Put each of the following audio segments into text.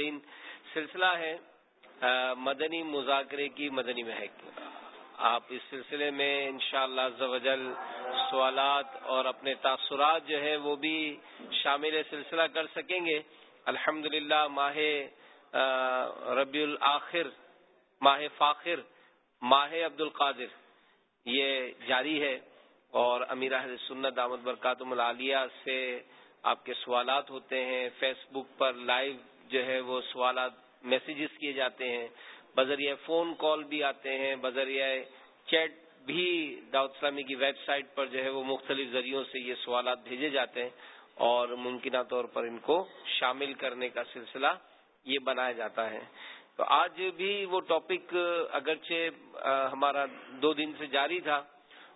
ناظرین سلسلہ ہے مدنی مذاکرے کی مدنی مہک۔ آپ اس سلسلے میں انشاءاللہ شاء اللہ سوالات اور اپنے تاثرات جو ہے وہ بھی شامل سلسلہ کر سکیں گے۔ الحمد ماہ ربیع الآخر ماہ فاخر، ماہ عبد القادر یہ جاری ہے۔ اور امیر اہل سنت دامد برکاتم العالیہ سے آپ کے سوالات ہوتے ہیں۔ فیس بک پر لائیو جو ہے وہ سوالات میسیجز کیے جاتے ہیں۔ بذریعہ فون کال بھی آتے ہیں، بذریعہ چیٹ بھی داؤد اسلامی کی ویب سائٹ پر جو ہے وہ مختلف ذریعوں سے یہ سوالات بھیجے جاتے ہیں اور ممکنہ طور پر ان کو شامل کرنے کا سلسلہ یہ بنایا جاتا ہے۔ تو آج بھی وہ ٹاپک اگرچہ ہمارا دو دن سے جاری تھا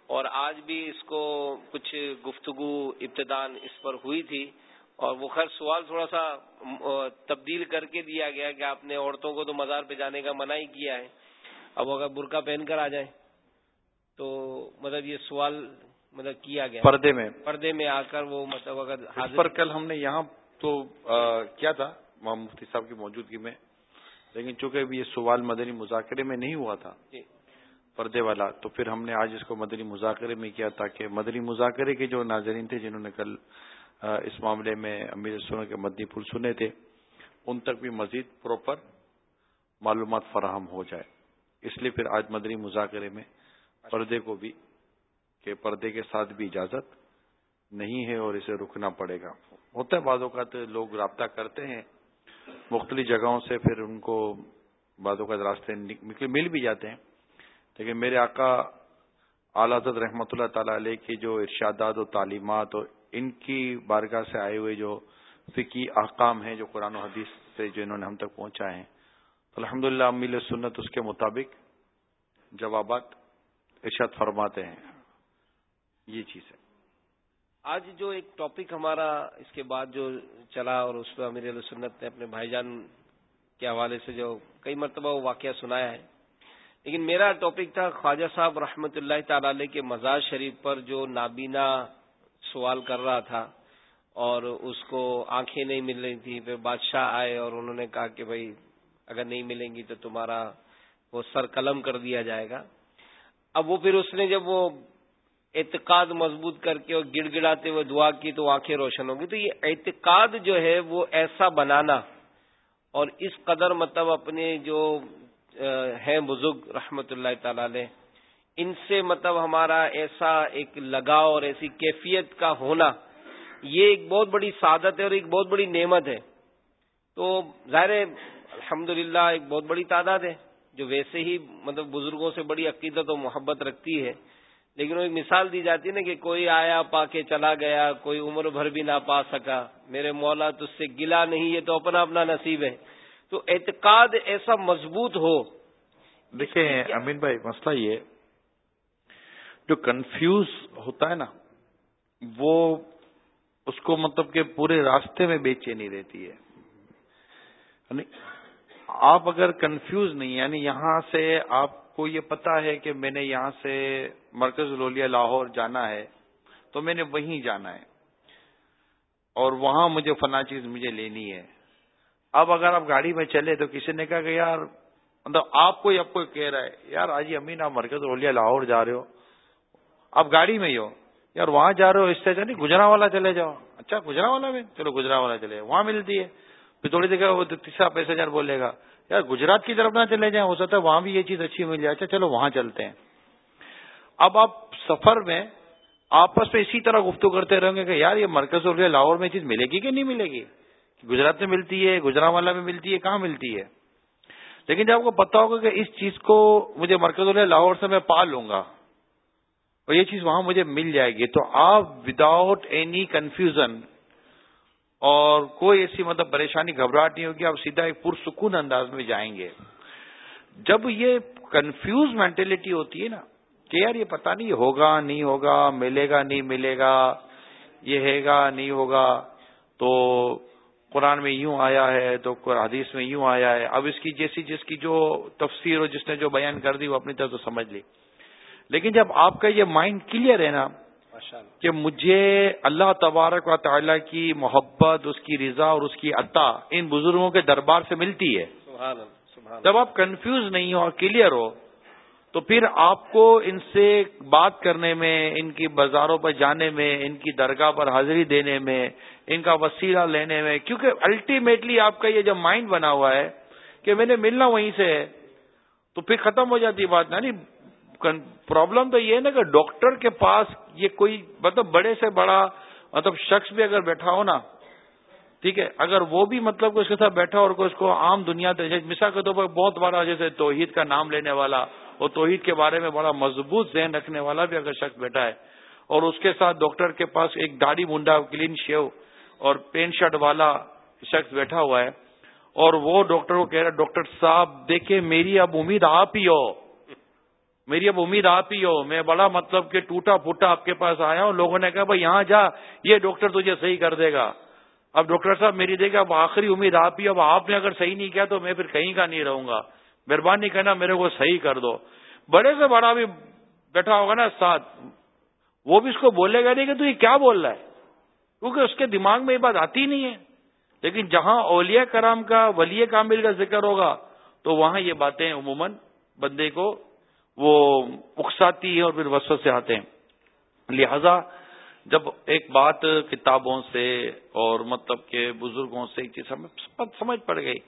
اور آج بھی اس کو کچھ گفتگو، ابتدان اس پر ہوئی تھی۔ اور وہ خیر سوال تھوڑا سا تبدیل کر کے دیا گیا کہ آپ نے عورتوں کو تو مزار پہ جانے کا منع ہی کیا ہے۔ اب اگر برقع پہن کر آ جائیں تو مطلب یہ سوال مطلب کیا گیا۔ پردے میں۔ پردے میں آ کر وہ مطلب اگر پر کل ہم نے یہاں تو کیا تھا؟ مفتی صاحب کی موجودگی میں۔ لیکن چونکہ یہ سوال مدنی مذاکرے میں نہیں ہوا تھا جی۔ پردے والا تو پھر ہم نے آج اس کو مدنی مذاکرے میں کیا تاکہ مدنی مذاکرے کے جو ناظرین تھے جنہوں نے کل اس معاملے میں امیر سنوں کے مدنی پھول سنے تھے۔ ان تک بھی مزید پراپر معلومات فراہم ہو جائے۔ اس لیے پھر آج مدنی مذاکرے میں پردے کو بھی، کہ پردے کے ساتھ بھی اجازت نہیں ہے اور اسے رکنا پڑے گا۔ ہوتا ہے بعض اوقات لوگ رابطہ کرتے ہیں، مختلف جگہوں سے پھر ان کو بعض اوقات راستے مل بھی جاتے ہیں۔ لیکن میرے آقا اعلی حضرت رحمۃ اللہ تعالی علیہ کی جو ارشادات و تعلیمات اور ان کی بارگاہ سے آئے ہوئے جو فقی احکام ہیں، جو قرآن و حدیث سے جو انہوں نے ہم تک پہنچائے ہیں۔ الحمد للہ امیل سنت اس کے مطابق جوابات ارشاد فرماتے ہیں۔ یہ چیز ہے۔ آج جو ایک ٹاپک ہمارا اس کے بعد جو چلا اور اس پہ امیر سنت نے اپنے بھائی جان کے حوالے سے جو کئی مرتبہ وہ واقعہ سنایا ہے، لیکن میرا ٹاپک تھا خواجہ صاحب رحمۃ اللہ تعالی کے مزار شریف پر جو نابینا سوال کر رہا تھا اور اس کو آنکھیں نہیں مل رہی تھی پھر بادشاہ آئے اور انہوں نے کہا کہ بھائی اگر نہیں ملیں گی تو تمہارا وہ سر قلم کر دیا جائے گا۔ اب وہ پھر اس نے جب وہ اعتقاد مضبوط کر کے اور گڑ گڑاتے ہوئے دعا کی تو آنکھیں روشن ہوگی تو یہ اعتقاد جو ہے وہ ایسا بنانا اور اس قدر مطلب اپنے جو ہیں بزرگ رحمت اللہ تعالی ان سے مطلب ہمارا ایسا ایک لگاؤ اور ایسی کیفیت کا ہونا یہ ایک بہت بڑی سعادت ہے اور ایک بہت بڑی نعمت ہے۔ تو ظاہر الحمد ایک بہت بڑی تعداد ہے جو ویسے ہی مطلب بزرگوں سے بڑی عقیدت و محبت رکھتی ہے۔ لیکن وہ ایک مثال دی جاتی ہے نا کہ کوئی آیا پا کے چلا گیا کوئی عمر بھر بھی نہ پا سکا میرے مولا تو اس سے گلا نہیں یہ تو اپنا اپنا نصیب ہے۔ تو اعتقاد ایسا مضبوط ہو۔ دیکھیں امین بھائی مسئلہ یہ جو کنفیوز ہوتا ہے نا، وہ اس کو مطلب کہ پورے راستے میں بے چینی رہتی ہے۔ یعنی آپ اگر کنفیوز نہیں یعنی یہاں سے آپ کو یہ پتا ہے کہ میں نے یہاں سے مرکز لولیا، لاہور جانا ہے، تو میں نے وہیں جانا ہے۔ اور وہاں مجھے فنا چیز مجھے لینی ہے۔ اب اگر آپ گاڑی میں چلے تو کسی نے کہا کہ یار مطلب آپ کو اب کوئی کہہ رہا ہے، یار آج امین آپ مرکز لولیا، لاہور جا رہے ہو۔ آپ گاڑی میں ہی ہو۔ یار وہاں جا رہے ہو، اس سے گجرا والا چلے جاؤ۔ اچھا گجرا والا میں چلو گجرا والا چلے۔ وہاں ملتی ہے۔ پھر تھوڑی دیر وہ تیسرا پیسنجر بولے گا۔ یار گجرات کی طرف نہ چلے جائیں، ہو سکتا ہے وہاں بھی یہ چیز اچھی مل جائے۔ اچھا چلو، وہاں چلتے ہیں۔ اب آپ سفر میں آپس میں اسی طرح گفتگو کرتے رہیں گے کہ یار، یہ مرکز اور لاہور میں چیز ملے گی کہ نہیں ملے گی؟ گجرات میں ملتی ہے گجرا والا میں ملتی ہے، کہاں ملتی ہے؟ لیکن جب آپ کو پتا ہوگا کہ اس چیز کو مجھے مرکز اللہ لاہور سے میں پا لوں گا اور یہ چیز وہاں مجھے مل جائے گی۔ تو آپ وداؤٹ اینی کنفیوژن اور کوئی ایسی مطلب پریشانی گھبراہٹ نہیں ہوگی، آپ سیدھا ایک پرسکون انداز میں جائیں گے۔ جب یہ کنفیوز مینٹلٹی ہوتی ہے نا، کہ یار یہ پتہ نہیں ہوگا نہیں ہوگا، ملے گا، نہیں ملے گا، یہ ہے گا، نہیں ہوگا، تو قرآن میں یوں آیا ہے، تو حدیث میں یوں آیا ہے۔ اب اس کی جیسی جس کی جو تفسیر ہو جس نے جو بیان کر دی وہ اپنی طرف تو سمجھ لی۔ لیکن جب آپ کا یہ مائنڈ کلیئر ہے نا کہ مجھے اللہ تبارک و تعالیٰ کی محبت اس کی رضا اور اس کی عطا ان بزرگوں کے دربار سے ملتی ہے۔ جب آپ کنفیوز نہیں ہو کلیئر ہو تو پھر آپ کو ان سے بات کرنے میں ان کی بازاروں پر جانے میں ان کی درگاہ پر حاضری دینے میں ان کا وسیلہ لینے میں کیونکہ الٹیمیٹلی آپ کا یہ جب مائنڈ بنا ہوا ہے کہ میں نے ملنا وہیں سے ہے تو پھر ختم ہو جاتی بات۔ نا نہیں پرابلم تو یہ ہے نا کہ ڈاکٹر کے پاس یہ کوئی مطلب بڑے سے بڑا مطلب شخص بھی اگر بیٹھا ہو نا، ٹھیک ہے، اگر وہ بھی مطلب اس کے ساتھ بیٹھا اور اس کو عام دنیا مثال کے طور پر بہت بڑا جیسے توحید کا نام لینے والا اور توحید کے بارے میں بڑا مضبوط ذہن رکھنے والا بھی اگر شخص بیٹھا ہے اور اس کے ساتھ ڈاکٹر کے پاس ایک داڑھی منڈا کلین شیو اور پینٹ شرٹ والا شخص بیٹھا ہوا ہے اور وہ ڈاکٹر کو کہہ رہا ڈاکٹر صاحب دیکھیں میری اب امید آپ ہی ہو۔ میری اب امید آپ ہی ہو۔ میں بڑا مطلب کہ ٹوٹا پھوٹا آپ کے پاس آیا ہوں۔ لوگوں نے کہا، بھائی، یہاں جا، یہ ڈاکٹر تجھے صحیح کر دے گا۔ اب ڈاکٹر صاحب میری دیکھیں، اب آخری امید آپ ہی۔ اب آپ نے اگر صحیح نہیں کیا تو میں پھر کہیں کا نہیں رہوں گا۔ مہربانی کرنا، میرے کو صحیح کر دو۔ بڑے سے بڑا بھی بیٹھا ہوگا نا ساتھ وہ بھی اس کو بولے گا نہیں کہ تو یہ کیا بول رہا ہے؟ کیونکہ اس کے دماغ میں یہ بات آتی نہیں ہے۔ لیکن جہاں اولیاء کرام کا ولی کامل کا ذکر ہوگا، تو وہاں یہ باتیں عموماً بندے کو وہ اکساتی ہے اور پھر وسط سے آتے ہیں۔ لہذا جب ایک بات کتابوں سے اور مطلب کہ بزرگوں سے ایک چیز سمجھ پڑ گئی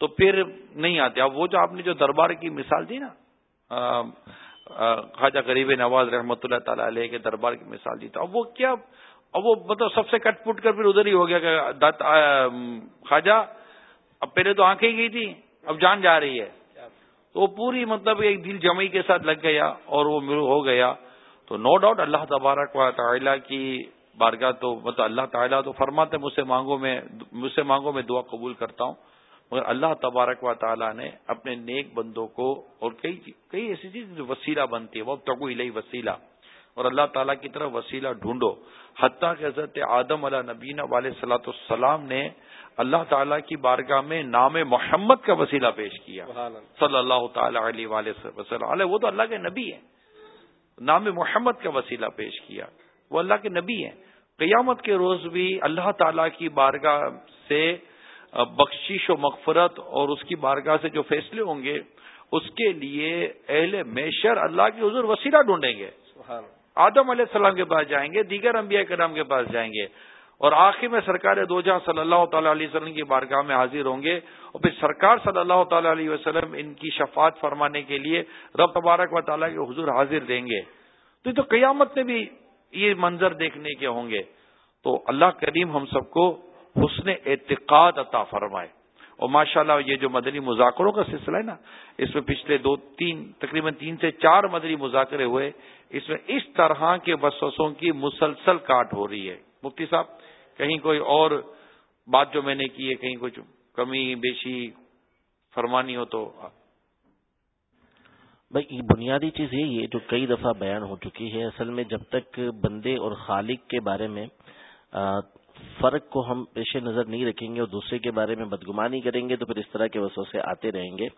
تو پھر نہیں آتے۔ اب وہ جو آپ نے جو دربار کی مثال دی نا خواجہ غریب نواز رحمۃ اللہ تعالی علیہ کے دربار کی مثال دی تو اب وہ کیا، اب وہ مطلب سب سے کٹ پٹ کر پھر ادھر ہی ہو گیا کہ خواجہ، اب پہلے تو آنکھیں گئی تھی اب جان جا رہی ہے۔ تو وہ پوری مطلب ایک دل جمعی کے ساتھ لگ گیا اور وہ ہو گیا۔ تو نو ڈاؤٹ اللہ تبارک و تعالیٰ کی بارگاہ تو مطلب اللہ تعالیٰ تو فرماتے مجھ سے مانگو میں، مجھ سے مانگو میں دعا قبول کرتا ہوں۔ مگر اللہ تبارک و تعالیٰ نے اپنے نیک بندوں کو اور کئی کئی ایسی چیز وسیلہ بنتی ہے وہ تگو الہی وسیلہ اور اللہ تعالیٰ کی طرف وسیلہ ڈھونڈو۔ حتیٰ کہ حضرت آدم علیہ نبینہ والے صلاح السلام نے اللہ تعالیٰ کی بارگاہ میں نام محمد کا وسیلہ پیش کیا۔ صلی اللہ۔ تعالی علیہ وسلم۔ وہ تو اللہ کے نبی ہیں۔ نام محمد کا وسیلہ پیش کیا۔ وہ اللہ کے نبی ہیں۔ قیامت کے روز بھی اللہ تعالیٰ کی بارگاہ سے بخشش و مغفرت اور اس کی بارگاہ سے جو فیصلے ہوں گے اس کے لیے اہل میشر اللہ کے حضور وسیلہ ڈھونڈیں گے۔ آدم علیہ السلام کے پاس جائیں گے، دیگر انبیاء کرام کے پاس جائیں گے۔ اور آخر میں سرکار دو جہاں صلی اللہ تعالی علیہ وسلم کی بارگاہ میں حاضر ہوں گے۔ اور پھر سرکار صلی اللہ تعالی علیہ وسلم ان کی شفاعت فرمانے کے لیے رب تبارک و تعالیٰ کے حضور حاضر دیں گے۔ تو یہ تو قیامت میں بھی یہ منظر دیکھنے کے ہوں گے۔ تو اللہ کریم ہم سب کو حسن اعتقاد عطا فرمائے۔ اور ماشاء اللہ یہ جو مدنی مذاکروں کا سلسلہ ہے نا، اس میں پچھلے دو تین، تقریباً تین سے چار مدنی مذاکرے ہوئے، اس میں اس طرح کے وسوسوں کی مسلسل کاٹ ہو رہی ہے۔ مفتی صاحب، کہیں کوئی اور بات جو میں نے کی ہے، کہیں کچھ کمی، بیشی، فرمانی ہو تو بھائی بنیادی چیز یہی ہے جو کئی دفعہ بیان ہو چکی ہے، اصل میں جب تک بندے اور خالق کے بارے میں فرق کو ہم پیش نظر نہیں رکھیں گے اور دوسرے کے بارے میں بدگمانی کریں گے تو پھر اس طرح کے وسوسے آتے رہیں گے۔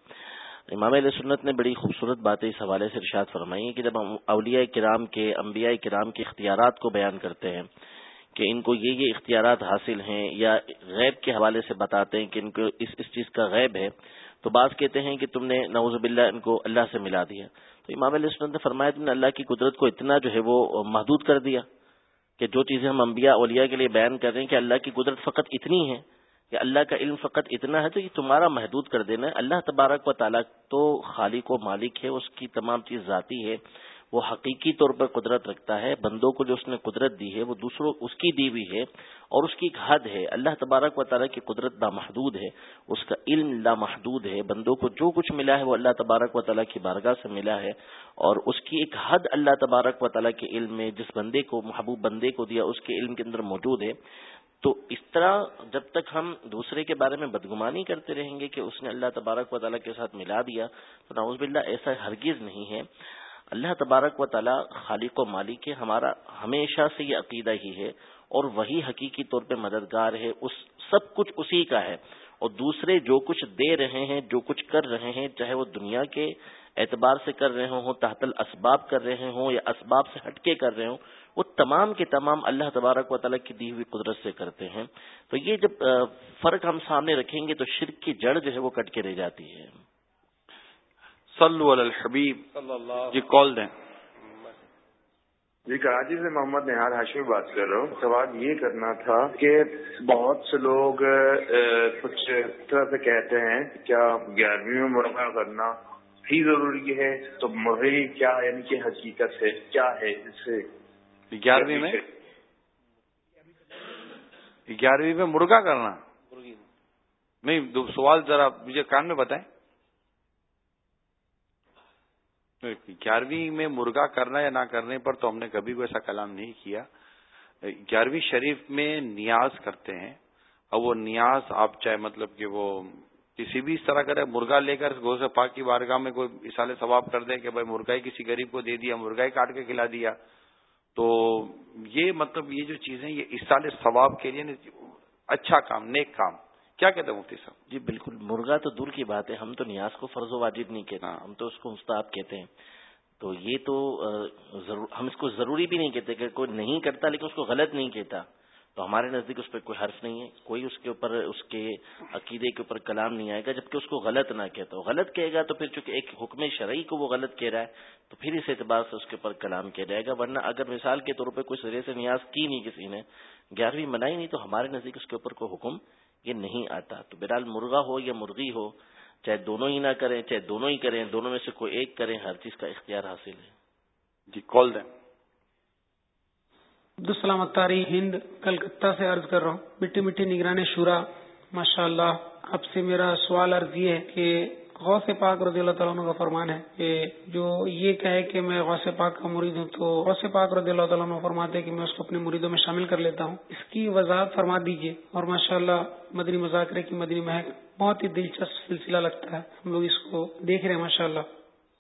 امام علیہ سنت نے بڑی خوبصورت باتیں اس حوالے سے ارشاد فرمائی ہیں کہ جب ہم اولیاء کرام کے، انبیاء کرام کے اختیارات کو بیان کرتے ہیں کہ ان کو یہ یہ اختیارات حاصل ہیں یا غیب کے حوالے سے بتاتے ہیں کہ ان کو اس اس چیز کا غیب ہے، تو بعض کہتے ہیں کہ تم نے نوز باللہ ان کو اللہ سے ملا دیا۔ تو امام علیہ سنت نے فرمایا تم نے اللہ کی قدرت کو اتنا جو ہے وہ محدود کر دیا۔ کہ جو چیزیں ہم انبیاء اولیاء کے لیے بیان کر رہے ہیں کہ اللہ کی قدرت فقط اتنی ہے کہ اللہ کا علم فقط اتنا ہے، تو یہ تمہارا محدود کر دینا ہے۔ اللہ تبارک و تعالیٰ تو خالق و مالک ہے، اس کی تمام چیز ذاتی ہے۔ وہ حقیقی طور پر قدرت رکھتا ہے، بندوں کو جو اس نے قدرت دی ہے، وہ دوسروں اس کی دی ہوئی ہے اور اس کی ایک حد ہے۔ اللہ تبارک و تعالیٰ کی قدرت لامحدود ہے، اس کا علم لامحدود ہے۔ بندوں کو جو کچھ ملا ہے، وہ اللہ تبارک و تعالیٰ کی بارگاہ سے ملا ہے اور اس کی ایک حد اللہ تبارک و تعالیٰ کے علم میں، جس بندے کو، محبوب بندے کو دیا، اس کے علم کے اندر موجود ہے۔ تو اس طرح جب تک ہم دوسرے کے بارے میں بدگمانی کرتے رہیں گے کہ اس نے اللہ تبارک و تعالیٰ کے ساتھ ملا دیا، تو ناؤز باللہ ایسا ہرگز نہیں ہے۔ اللہ تبارک و تعالی خالق و مالک ہے، ہمارا ہمیشہ سے یہ عقیدہ ہی ہے اور وہی حقیقی طور پہ مددگار ہے، اس سب کچھ اسی کا ہے۔ اور دوسرے جو کچھ دے رہے ہیں، جو کچھ کر رہے ہیں، چاہے وہ دنیا کے اعتبار سے کر رہے ہوں، تحت الاسباب کر رہے ہوں یا اسباب سے ہٹ کے کر رہے ہوں، وہ تمام کے تمام اللہ تبارک و تعالیٰ کی دی ہوئی قدرت سے کرتے ہیں۔ تو یہ جب فرق ہم سامنے رکھیں گے تو شرک کی جڑ جو ہے وہ کٹ کے رہ جاتی ہے۔ صلو علی الحبیب۔ جی کال دیں۔ جی کراچی سے محمد نہار ہاشمی بات کر رہا ہوں۔ سوال یہ کرنا تھا کہ بہت سے لوگ کچھ طرح سے کہتے ہیں کیا گیارہویں میں مرغہ کرنا ہی ضروری ہے؟ تو مرغی کیا یعنی کہ حقیقت ہے؟ کیا ہے اس سے؟ گیارہویں میں؟ گیارہویں میں مرغا کرنا۔ نہیں سوال ذرا مجھے کان میں بتائیں۔ گیارہویں میں مرغا کرنا یا نہ کرنے پر تو ہم نے کبھی کوئی ایسا کلام نہیں کیا۔ گیارہویں شریف میں نیاز کرتے ہیں۔ اور وہ نیاز آپ چاہے مطلب کہ وہ کسی بھی اس طرح کرے مرغا لے کر گو سے پاک کی بارگاہ میں کوئی مثال ثواب کر دیں کہ بھائی مرغائی کسی غریب کو دے دیا مرغائی کاٹ کے کھلا دیا۔ تو یہ مطلب یہ جو چیزیں، یہ اس ثواب کے لیے اچھا کام، نیک کام۔ کیا کہتے ہیں مفتی صاحب؟ جی بالکل مرغا تو دور کی بات ہے ہم تو نیاز کو فرض و واجب نہیں کہتے ہم تو اس کو مستعب کہتے ہیں۔ تو یہ تو ہم اس کو ضروری بھی نہیں کہتے کہ کوئی نہیں کرتا لیکن اس کو غلط نہیں کہتا۔ تو ہمارے نزدیک اس پہ کوئی حرف نہیں ہے کوئی اس کے اوپر اس کے عقیدے کے اوپر کلام نہیں آئے گا جبکہ اس کو غلط نہ کہتا۔ غلط کہے گا تو پھر چونکہ ایک حکم شرعی کو وہ غلط کہہ رہا ہے تو پھر اس اعتبار سے اس کے اوپر کلام کیا جائے گا۔ ورنہ اگر مثال کے طور پہ کوئی سرے سے نیاز کی نہیں کسی نے گیارہویں منائی نہیں تو ہمارے نزدیک اس کے اوپر کوئی حکم یہ نہیں آتا۔ تو بہرحال مرغا ہو یا مرغی ہو چاہے دونوں ہی نہ کریں چاہے دونوں ہی کریں دونوں میں سے کوئی ایک کریں ہر چیز کا اختیار حاصل ہے۔ جی کال دیں۔ عبدالسلام اختاری ہند کلکتہ سے عرض کر رہا ہوں۔ مٹی مٹی نگرانی شورا ماشاء اللہ اب سے میرا سوال عرض یہ ہے کہ غوث پاک رضی اللہ تعالیٰ کا فرمان ہے کہ جو یہ کہے کہ میں غوث پاک کا مرید ہوں تو غوث پاک رضی اللہ تعالیٰ فرماتے ہیں کہ میں اس کو اپنے مریدوں میں شامل کر لیتا ہوں۔ اس کی وضاحت فرما دیجیے اور ماشاء اللہ مدنی مذاکرے کی مدنی مہک بہت ہی دلچسپ سلسلہ لگتا ہے۔ ہم لوگ اس کو دیکھ رہے ہیں ماشاء اللہ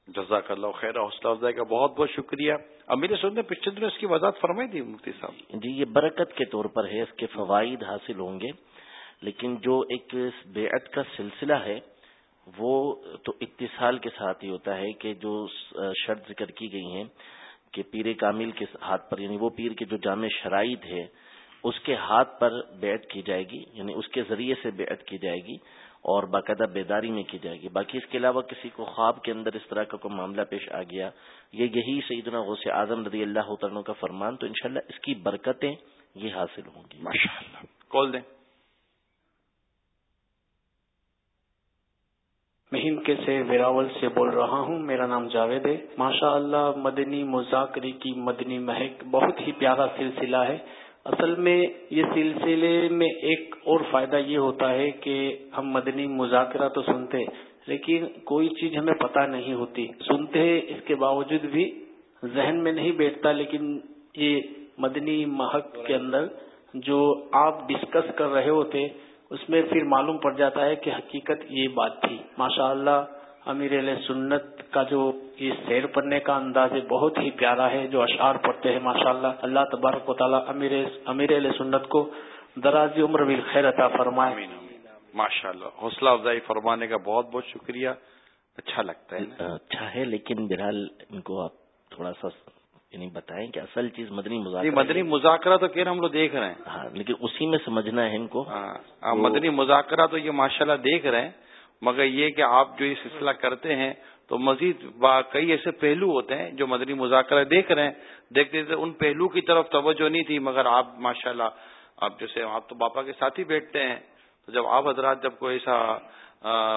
جزاک اللہ خیر حوصلہ افزائی کا بہت بہت شکریہ۔ اب میرے سوچنے پچھلے دنوں اس کی وضاحت فرمائی تھی مفتی صاحب۔ جی یہ برکت کے طور پر ہے اس کے فوائد حاصل ہوں گے۔ لیکن جو ایک بیعت کا سلسلہ ہے وہ تو اتصال کے ساتھ ہی ہوتا ہے کہ جو شرط ذکر کی گئی ہیں کہ پیر کامل کے ہاتھ پر یعنی وہ پیر کے جو جامع شرائط ہے، اس کے ہاتھ پر بیعت کی جائے گی یعنی اس کے ذریعے سے بیعت کی جائے گی اور باقاعدہ بیداری میں کی جائے گی۔ باقی اس کے علاوہ کسی کو خواب کے اندر اس طرح کا کوئی معاملہ پیش آ گیا، یہ یہی سیدنا غوث اعظم رضی اللہ عنہ کا فرمان، تو انشاءاللہ اس کی برکتیں یہ حاصل ہوں گی۔ ماشاءاللہ۔ کال دیں۔ میں ہند کے سے ویراول سے بول رہا ہوں۔ میرا نام جاوید ہے۔ ماشاء اللہ مدنی مذاکرے کی مدنی مہک بہت ہی پیارا سلسلہ ہے۔ اصل میں یہ سلسلے میں ایک اور فائدہ یہ ہوتا ہے کہ ہم مدنی مذاکرہ تو سنتے، لیکن کوئی چیز ہمیں پتہ نہیں ہوتی۔ سنتے ہیں اس کے باوجود بھی ذہن میں نہیں بیٹھتا، لیکن یہ مدنی مہک کے اندر جو آپ ڈسکس کر رہے ہوتے اس میں پھر معلوم پڑ جاتا ہے کہ حقیقت یہ بات تھی۔ ماشاء اللہ امیر علیہ سنت کا جو یہ سیر پڑھنے کا انداز ہے بہت ہی پیارا ہے جو اشعار پڑھتے ہیں ماشاء اللہ اللہ تبارک و تعالیٰ امیر امیر علیہ سنت کو درازی عمر بھی خیر عطا فرمائے۔ ماشاء اللہ حوصلہ افزائی فرمانے کا بہت بہت شکریہ۔ اچھا لگتا ہے۔ اچھا ہے لیکن بہرحال ان کو آپ تھوڑا سا یعنی بتائیں کہ اصل چیز مدنی مذاکرہ مدنی مذاکرہ تو کہہ رہے ہم لوگ دیکھ رہے ہیں۔ ہاں لیکن اسی میں سمجھنا ہے ان کو۔ ہاں مدنی مذاکرہ تو یہ ماشاءاللہ دیکھ رہے ہیں مگر یہ کہ آپ جو یہ سلسلہ کرتے ہیں تو مزید کئی ایسے پہلو ہوتے ہیں جو مدنی مذاکرہ دیکھ رہے ہیں۔ دیکھتے دیکھتے ان پہلو کی طرف توجہ نہیں تھی مگر آپ ماشاءاللہ اللہ آپ جیسے آپ تو باپا کے ساتھ ہی بیٹھتے ہیں تو جب آپ حضرات جب کوئی ایسا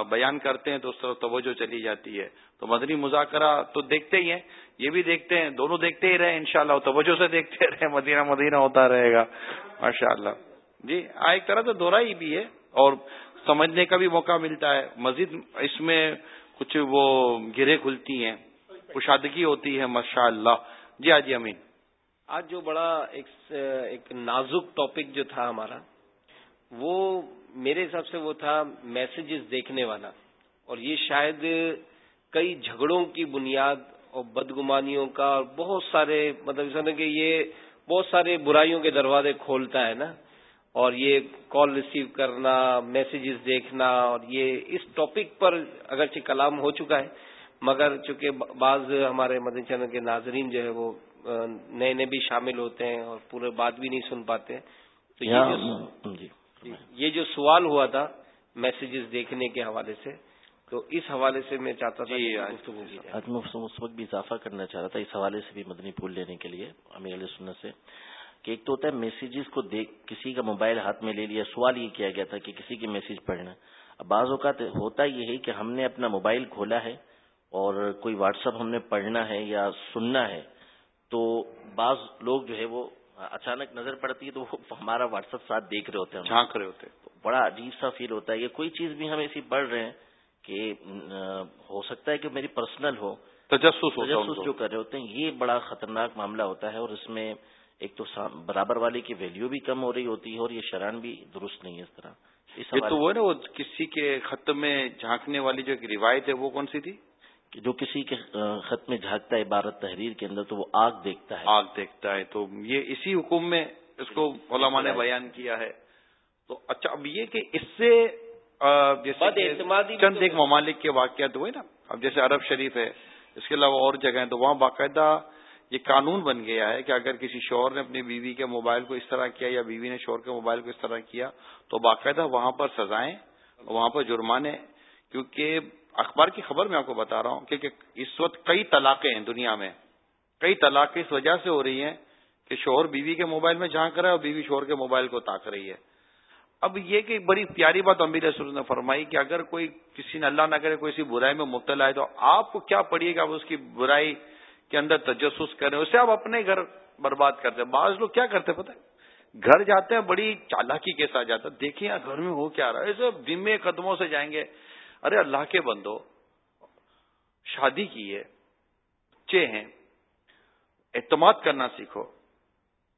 بیان کرتے ہیں تو اس طرف توجہ چلی جاتی ہے۔ تو مدنی مذاکرہ تو دیکھتے ہی ہیں، یہ بھی دیکھتے ہیں، دونوں دیکھتے ہی رہے، انشاءاللہ شاء توجہ سے دیکھتے رہے، مدینہ مدینہ ہوتا رہے گا۔ ماشاء اللہ جی ایک طرح تو دورہ ہی بھی ہے اور سمجھنے کا بھی موقع ملتا ہے۔ مزید اس میں کچھ وہ گرے کھلتی ہیں، کشادگی ہوتی ہے ماشاء اللہ جی آجی امین۔ آج جو بڑا ایک نازک ٹاپک جو تھا ہمارا، وہ میرے حساب سے وہ تھا میسجز دیکھنے والا اور یہ شاید کئی جھگڑوں کی بنیاد اور بدگمانیوں کا اور بہت سارے مطلب کہ یہ بہت سارے برائیوں کے دروازے کھولتا ہے نا اور یہ کال ریسیو کرنا میسیجز دیکھنا اور یہ اس ٹاپک پر اگرچہ کلام ہو چکا ہے مگر چونکہ بعض ہمارے مدن چینل کے ناظرین جو ہے وہ نئے نئے بھی شامل ہوتے ہیں اور پورے بات بھی نہیں سن پاتے تو جی۔ یہ جو سوال ہوا تھا میسیجز دیکھنے کے حوالے سے تو اس حوالے سے میں چاہتا تھا جی، اس وقت بھی اضافہ کرنا چاہ رہا تھا اس حوالے سے بھی مدنی پھول لینے کے لیے امیر علیہ سنت سے کہ ایک تو ہوتا ہے میسیجز کو دیکھ کسی کا موبائل ہاتھ میں لے لیا سوال یہ کیا گیا تھا کہ کسی کی میسیج پڑھنا۔ اب بعض اوقات ہوتا یہ ہے کہ ہم نے اپنا موبائل کھولا ہے اور کوئی واٹس ایپ ہم نے پڑھنا ہے یا سننا ہے تو بعض لوگ جو ہے وہ اچانک نظر پڑتی ہے تو وہ ہمارا واٹس ایپ ساتھ دیکھ رہے ہوتے ہیں جھانک رہے ہوتے بڑا عجیب سا فیل ہوتا ہے۔ یہ کوئی چیز بھی ہم ایسی پڑھ رہے ہیں کہ ہو سکتا ہے کہ میری پرسنل ہو۔ تجسس تجسس جو کر رہے ہوتے ہیں یہ بڑا خطرناک معاملہ ہوتا ہے اور اس میں ایک تو برابر والے کی ویلیو بھی کم ہو رہی ہوتی ہے اور یہ شران بھی درست نہیں ہے اس طرح۔ یہ تو وہ نا وہ کسی کے خط میں جھانکنے والی جو ایک روایت ہے وہ کون سی تھی؟ جو کسی کے خط میں جھانکتا ہے عبارت تحریر کے اندر تو وہ آگ دیکھتا ہے۔ آگ دیکھتا ہے۔ تو یہ اسی حکم میں اس کو علماء نے بیان کیا ہے۔ تو اچھا اب یہ کہ اس سے جیسے چند ایک ممالک کے واقعات ہوئے نا۔ اب جیسے عرب شریف ہے اس کے علاوہ اور جگہ تو وہاں باقاعدہ یہ قانون بن گیا ہے کہ اگر کسی شوہر نے اپنی بیوی کے موبائل کو اس طرح کیا یا بیوی نے شوہر کے موبائل کو اس طرح کیا تو باقاعدہ وہاں پر سزائیں وہاں پر جرمانے کیونکہ اخبار کی خبر میں آپ کو بتا رہا ہوں کہ اس وقت کئی طلاقیں ہیں دنیا میں۔ کئی طلاقیں اس وجہ سے ہو رہی ہیں کہ شوہر بیوی کے موبائل میں جھانک رہا ہے اور بیوی شوہر کے موبائل کو تاک رہی ہے۔ اب یہ کہ بڑی پیاری بات امیر رسول نے فرمائی کہ اگر کوئی کسی نے اللہ نہ کرے کوئی سی برائی میں مبتلا ہے تو آپ کو کیا پڑھیے گا؟ اس کی برائی کے اندر تجسس کریں۔ اسے آپ اپنے گھر برباد کرتے ہیں۔ بعض لوگ کیا کرتے پتہ گھر جاتے ہیں، بڑی چالاکی کے ساتھ جاتا دیکھیں گھر میں ہو کیا رہا ہے؟ ایسے دمے قدموں سے جائیں گے۔ ارے اللہ کے بندو شادی کی ہے بچے ہیں اعتماد کرنا سیکھو۔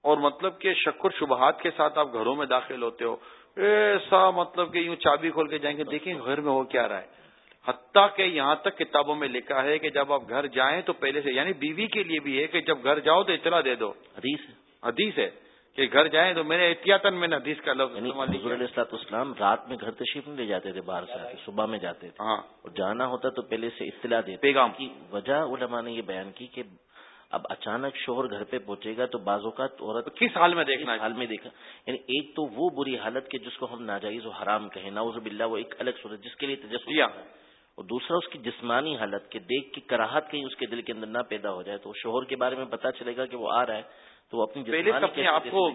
اور مطلب کہ شکر شبہات کے ساتھ آپ گھروں میں داخل ہوتے ہو۔ ایسا مطلب کہ یوں چابی کھول کے جائیں گے دیکھیں گھر میں ہو کیا رہا ہے۔ حتیٰ کہ یہاں تک کتابوں میں لکھا ہے کہ جب آپ گھر جائیں تو پہلے سے یعنی بیوی کے لیے بھی ہے کہ جب گھر جاؤ تو اطلاع دے دو۔ حدیث حدیث ہے۔ کہ گھر جائیں تو میں نے حدیث کا لفظ یعنی اسلام رات میں گھر تشریف نہیں لے جاتے تھے باہر سے صبح میں جاتے تھے۔ ہاں۔ اور جانا ہوتا تو پہلے سے اطلاع دیتے پیغام۔ کی وجہ علماء نے یہ بیان کی کہ اب اچانک شوہر گھر پہ پہنچے گا تو بعض اوقات عورت کس حال میں دیکھنا حال میں دیکھا یعنی ایک تو وہ بری حالت کے جس کو ہم ناجائز و حرام کہیں ناؤز باللہ وہ ایک الگ صورت جس کے لیے تجسس اور دوسرا اس کی جسمانی حالت کہ دیکھ کے کراہت کہیں اس کے دل کے اندر نہ پیدا ہو جائے تو شوہر کے بارے میں پتا چلے گا کہ وہ آ رہا ہے۔ تو اپنی پہلے اپنے آپ کو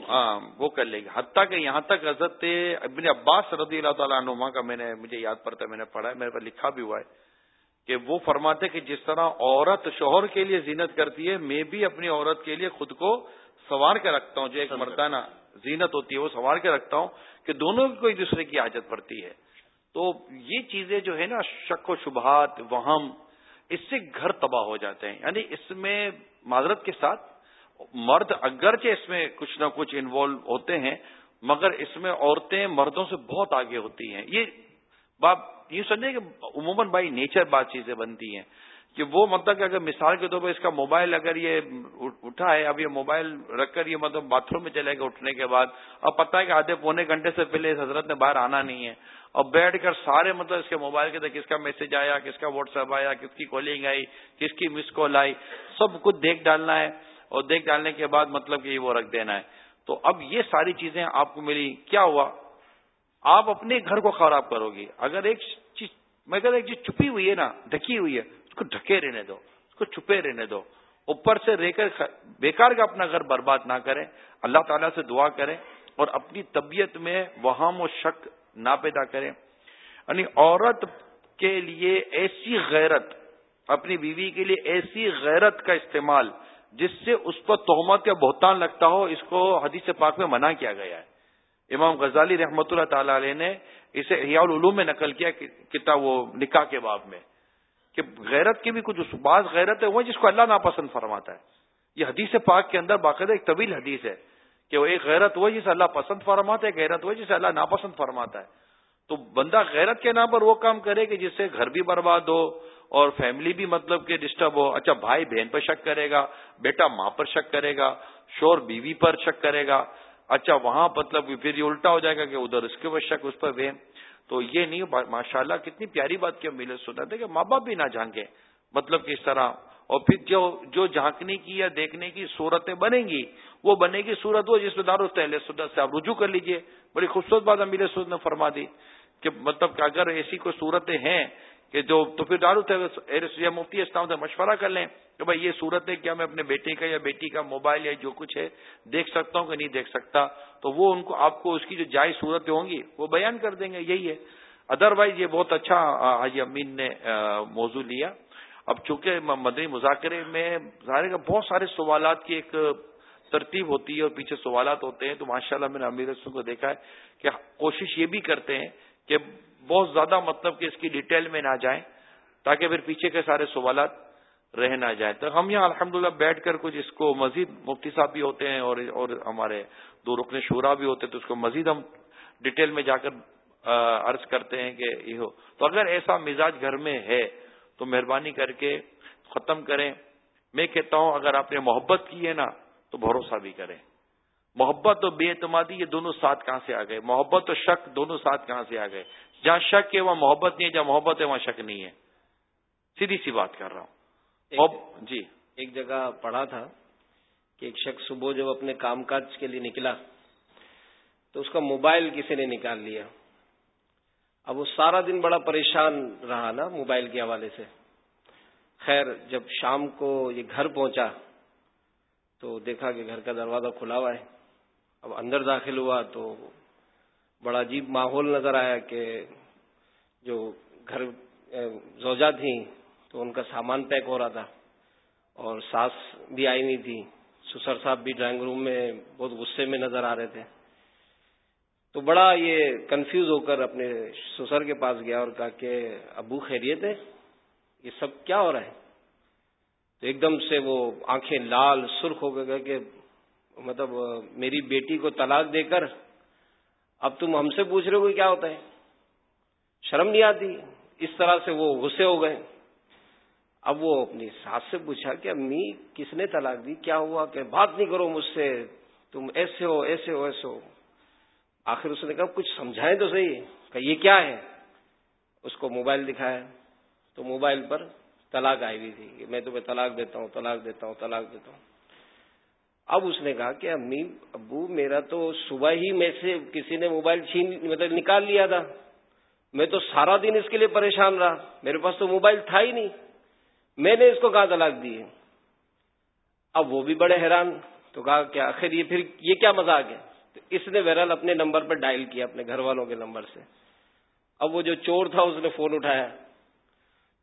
وہ کر لے گا۔ حتیٰ کہ یہاں تک حضرت ابن عباس رضی اللہ تعالیٰ عنما کا میں نے مجھے یاد پڑتا ہے میں نے پڑھا ہے میرے پاس لکھا بھی ہوا ہے کہ وہ فرماتے کہ جس طرح عورت شوہر کے لیے زینت کرتی ہے میں بھی اپنی عورت کے لیے خود کو سوار کے رکھتا ہوں جو ایک مردانہ زینت ہوتی ہے وہ سوار کے رکھتا ہوں کہ دونوں کی کوئی دوسرے کی حاجت پڑتی ہے۔ تو یہ چیزیں جو ہے نا شک و شبہات وہم اس سے گھر تباہ ہو جاتے ہیں۔ یعنی اس میں معذرت کے ساتھ مرد اگرچہ اس میں کچھ نہ کچھ انوالو ہوتے ہیں، مگر اس میں عورتیں مردوں سے بہت آگے ہوتی ہیں۔ یہ بات یہ سمجھے کہ عموماً بائی نیچر بات چیزیں بنتی ہیں۔ کہ وہ مطلب کہ اگر مثال کے طور پر اس کا موبائل اگر یہ اٹھا ہے، اب یہ موبائل رکھ کر یہ مطلب باتھ روم میں چلے گا اٹھنے کے بعد، اب پتہ ہے کہ آدھے پونے گھنٹے سے پہلے اس حضرت نے باہر آنا نہیں ہے۔ اور بیٹھ کر سارے مطلب اس کے موبائل کے کس کا میسج آیا، کس کا واٹس ایپ آیا، کس کی کالنگ آئی، کس کی مس کال آئی، سب کچھ دیکھ ڈالنا ہے۔ اور دیکھ ڈالنے کے بعد مطلب کہ وہ رکھ دینا ہے۔ تو اب یہ ساری چیزیں آپ کو ملی۔ کیا ہوا؟ آپ اپنے گھر کو خراب کرو گی اگر ایک چیز میں کہتا ایک چیز چھپی ہوئی ہے نا، ڈھکی ہوئی ہے، اس کو ڈھکے رہنے دو، اس کو چھپے رہنے دو۔ اوپر سے رہ کر بیکار کا اپنا گھر برباد نہ کریں۔ اللہ تعالیٰ سے دعا کریں اور اپنی طبیعت میں وہم و شک نہ پیدا کریں۔ یعنی عورت کے لیے ایسی غیرت، اپنی بیوی کے لیے ایسی غیرت کا استعمال جس سے اس پر تہمت یا بہتان لگتا ہو، اس کو حدیث پاک میں منع کیا گیا ہے۔ امام غزالی رحمۃ اللہ تعالی علیہ نے اسے حیاء العلوم میں نقل کیا کتا وہ نکاح کے باب میں، کہ غیرت کی بھی کچھ بعض غیرت ہے وہ جس کو اللہ ناپسند فرماتا ہے۔ یہ حدیث پاک کے اندر باقاعدہ ایک طویل حدیث ہے کہ وہ ایک غیرت وہ جسے اللہ پسند فرماتا ہے غیرت وہ جسے اللہ ناپسند فرماتا ہے۔ تو بندہ غیرت کے نام پر وہ کام کرے کہ جس سے گھر بھی برباد ہو اور فیملی بھی مطلب کہ ڈسٹرب ہو۔ اچھا بھائی بہن پر شک کرے گا، بیٹا ماں پر شک کرے گا، شور بیوی پر شک کرے گا۔ اچھا وہاں مطلب پھر یہ الٹا ہو جائے گا کہ ادھر اس کے شک، اس پر وہم۔ تو یہ نہیں، ماشاء اللہ کتنی پیاری بات کی ملے سنا تھے کہ ماں باپ بھی نہ جھانکے مطلب کس طرح۔ اور پھر جو جو جھانکنے کی یا دیکھنے کی صورتیں بنیں گی، وہ بنے گی صورت وہ جس میں دار سے آپ رجوع کر لیجیے۔ بڑی خوبصورت بات امیر سود نے فرما دی کہ مطلب کہ اگر ایسی کوئی صورتیں ہیں کہ جو تو پھر دارو مفتی اسلام سے مشورہ کر لیں کہ بھائی یہ صورت ہے کیا میں اپنے بیٹے کا یا بیٹی کا موبائل یا جو کچھ ہے دیکھ سکتا ہوں کہ نہیں دیکھ سکتا، تو وہ ان کو، آپ کو اس کی جو جائز صورتیں ہوں گی، وہ بیان کر دیں گے، یہی ہے۔ ادر وائز یہ بہت اچھا حاجی امین نے موضوع لیا۔ اب چونکہ مدنی مذاکرے میں ظاہر کا بہت سارے سوالات کی ایک ترتیب ہوتی ہے اور پیچھے سوالات ہوتے ہیں، تو ماشاء اللہ میں نے امیر رسم کو دیکھا ہے کہ کوشش یہ بھی کرتے ہیں کہ بہت زیادہ مطلب کہ اس کی ڈیٹیل میں نہ جائیں تاکہ پھر پیچھے کے سارے سوالات رہ نہ جائیں۔ تو ہم یہاں الحمدللہ بیٹھ کر کچھ اس کو مزید مفتی صاحب بھی ہوتے ہیں اور اور ہمارے دو رکن شورا بھی ہوتے ہیں تو اس کو مزید ہم ڈیٹیل میں جا کر عرض کرتے ہیں کہ یہ ہو۔ تو اگر ایسا مزاج گھر میں ہے تو مہربانی کر کے ختم کریں۔ میں کہتا ہوں، اگر آپ نے محبت کی ہے نا تو بھروسہ بھی کریں۔ محبت اور بے اعتمادی، یہ دونوں ساتھ کہاں سے آ گئے؟ محبت اور شک دونوں ساتھ کہاں سے آ گئے؟ جہاں شک ہے وہاں محبت نہیں ہے جہاں محبت ہے وہاں شک نہیں ہے۔ سیدھی سی بات کر رہا ہوں۔ جی۔ ایک جگہ پڑھا تھا کہ ایک شخص صبح جب اپنے کام کاج کے لیے نکلا تو اس کا موبائل کسی نے نکال لیا۔ اب وہ سارا دن بڑا پریشان رہا نا موبائل کے حوالے سے۔ خیر جب شام کو یہ گھر پہنچا تو دیکھا کہ گھر کا دروازہ کھلا ہوا ہے۔ اب اندر داخل ہوا تو بڑا عجیب ماحول نظر آیا کہ جو گھر زوجہ تھیں تو ان کا سامان پیک ہو رہا تھا اور ساس بھی آئی نہیں تھی۔ سسر صاحب بھی ڈرائنگ روم میں بہت غصے میں نظر آ رہے تھے۔ تو بڑا یہ کنفیوز ہو کر اپنے سسر کے پاس گیا اور کہا کہ ابو خیریت ہے؟ یہ سب کیا ہو رہا ہے؟ تو ایک دم سے وہ آنکھیں لال، سرخ ہو گئے کہ مطلب میری بیٹی کو طلاق دے کر اب تم ہم سے پوچھ رہے ہو کیا ہوتا ہے؟ شرم نہیں آتی؟ اس طرح سے وہ غصے ہو گئے۔ اب وہ اپنی ساس سے پوچھا کہ امی، کس نے طلاق دی؟ کیا ہوا؟ کہ بات نہیں کرو مجھ سے، تم ایسے ہو ایسے ہو ایسے ہو۔ آخر اس نے کہا، کچھ سمجھائیں تو صحیح۔ کہ یہ کیا ہے؟ اس کو موبائل دکھایا۔ تو موبائل پر طلاق آئی ہوئی تھی کہ میں تمہیں طلاق دیتا ہوں، طلاق دیتا ہوں، طلاق دیتا ہوں۔ اب اس نے کہا کہ امی، ابو، میرا تو صبح ہی میں سے کسی نے موبائل چھین مطلب نکال لیا تھا۔ میں تو سارا دن اس کے لیے پریشان رہا۔ میرے پاس تو موبائل تھا ہی نہیں۔ میں نے اس کو کہا طلاق دی اب وہ بھی بڑے حیران۔ تو کہا کہ آخر یہ پھر یہ کیا مزاق ہے؟ تو اس نے بہرحال اپنے نمبر پر ڈائل کیا، اپنے گھر والوں کے نمبر سے۔ اب وہ جو چور تھا، اس نے فون اٹھایا۔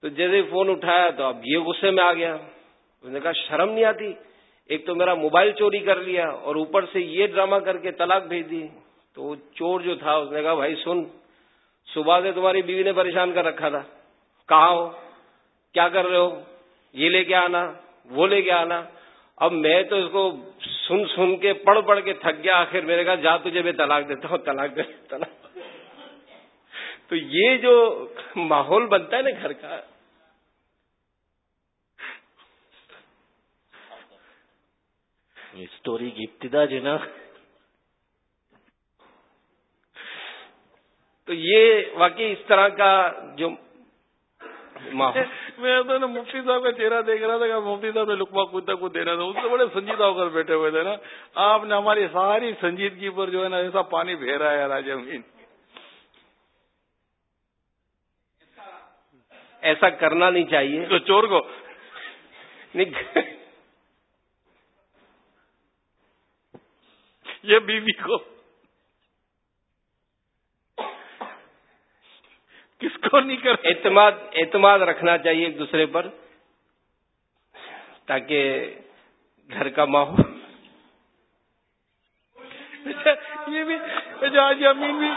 تو جیسے فون اٹھایا تو اب یہ غصے میں آ گیا۔ اس نے کہا، شرم نہیں آتی؟ ایک تو میرا موبائل چوری کر لیا اور اوپر سے یہ ڈرامہ کر کے طلاق بھیج دی۔ تو وہ چور جو تھا، اس نے کہا، بھائی سن، صبح سے تمہاری بیوی نے پریشان کر رکھا تھا۔ کہاں ہو؟ کیا کر رہے ہو؟ یہ لے کے آنا، وہ لے کے آنا۔ اب میں تو اس کو سن سن کے، پڑھ پڑھ کے تھک گیا۔ آخر میرے کہا، جا تجھے میں طلاق دیتا ہوں، طلاق دے طلاق تو یہ جو ماحول بنتا ہے نا گھر کا اسٹوری کی ابتدا جو نا تو یہ واقعی اس طرح کا جو میں تو نا مفتی صاحب کا چہرہ دیکھ رہا تھا کہ مفتی صاحب نے لکما کتا کو دینا تھا اس سے بڑے سنجیدہ ہو کر بیٹھے ہوئے تھے نا آپ نے ہماری ساری سنجیدگی پر جو ہے نا ایسا پانی رہا ہے راج امین ایسا کرنا نہیں چاہیے تو چور کو یہ بیوی کو کس کو نہیں کر اعتماد اعتماد رکھنا چاہیے ایک دوسرے پر تاکہ گھر کا ماحول یہ بھی آج امین بھی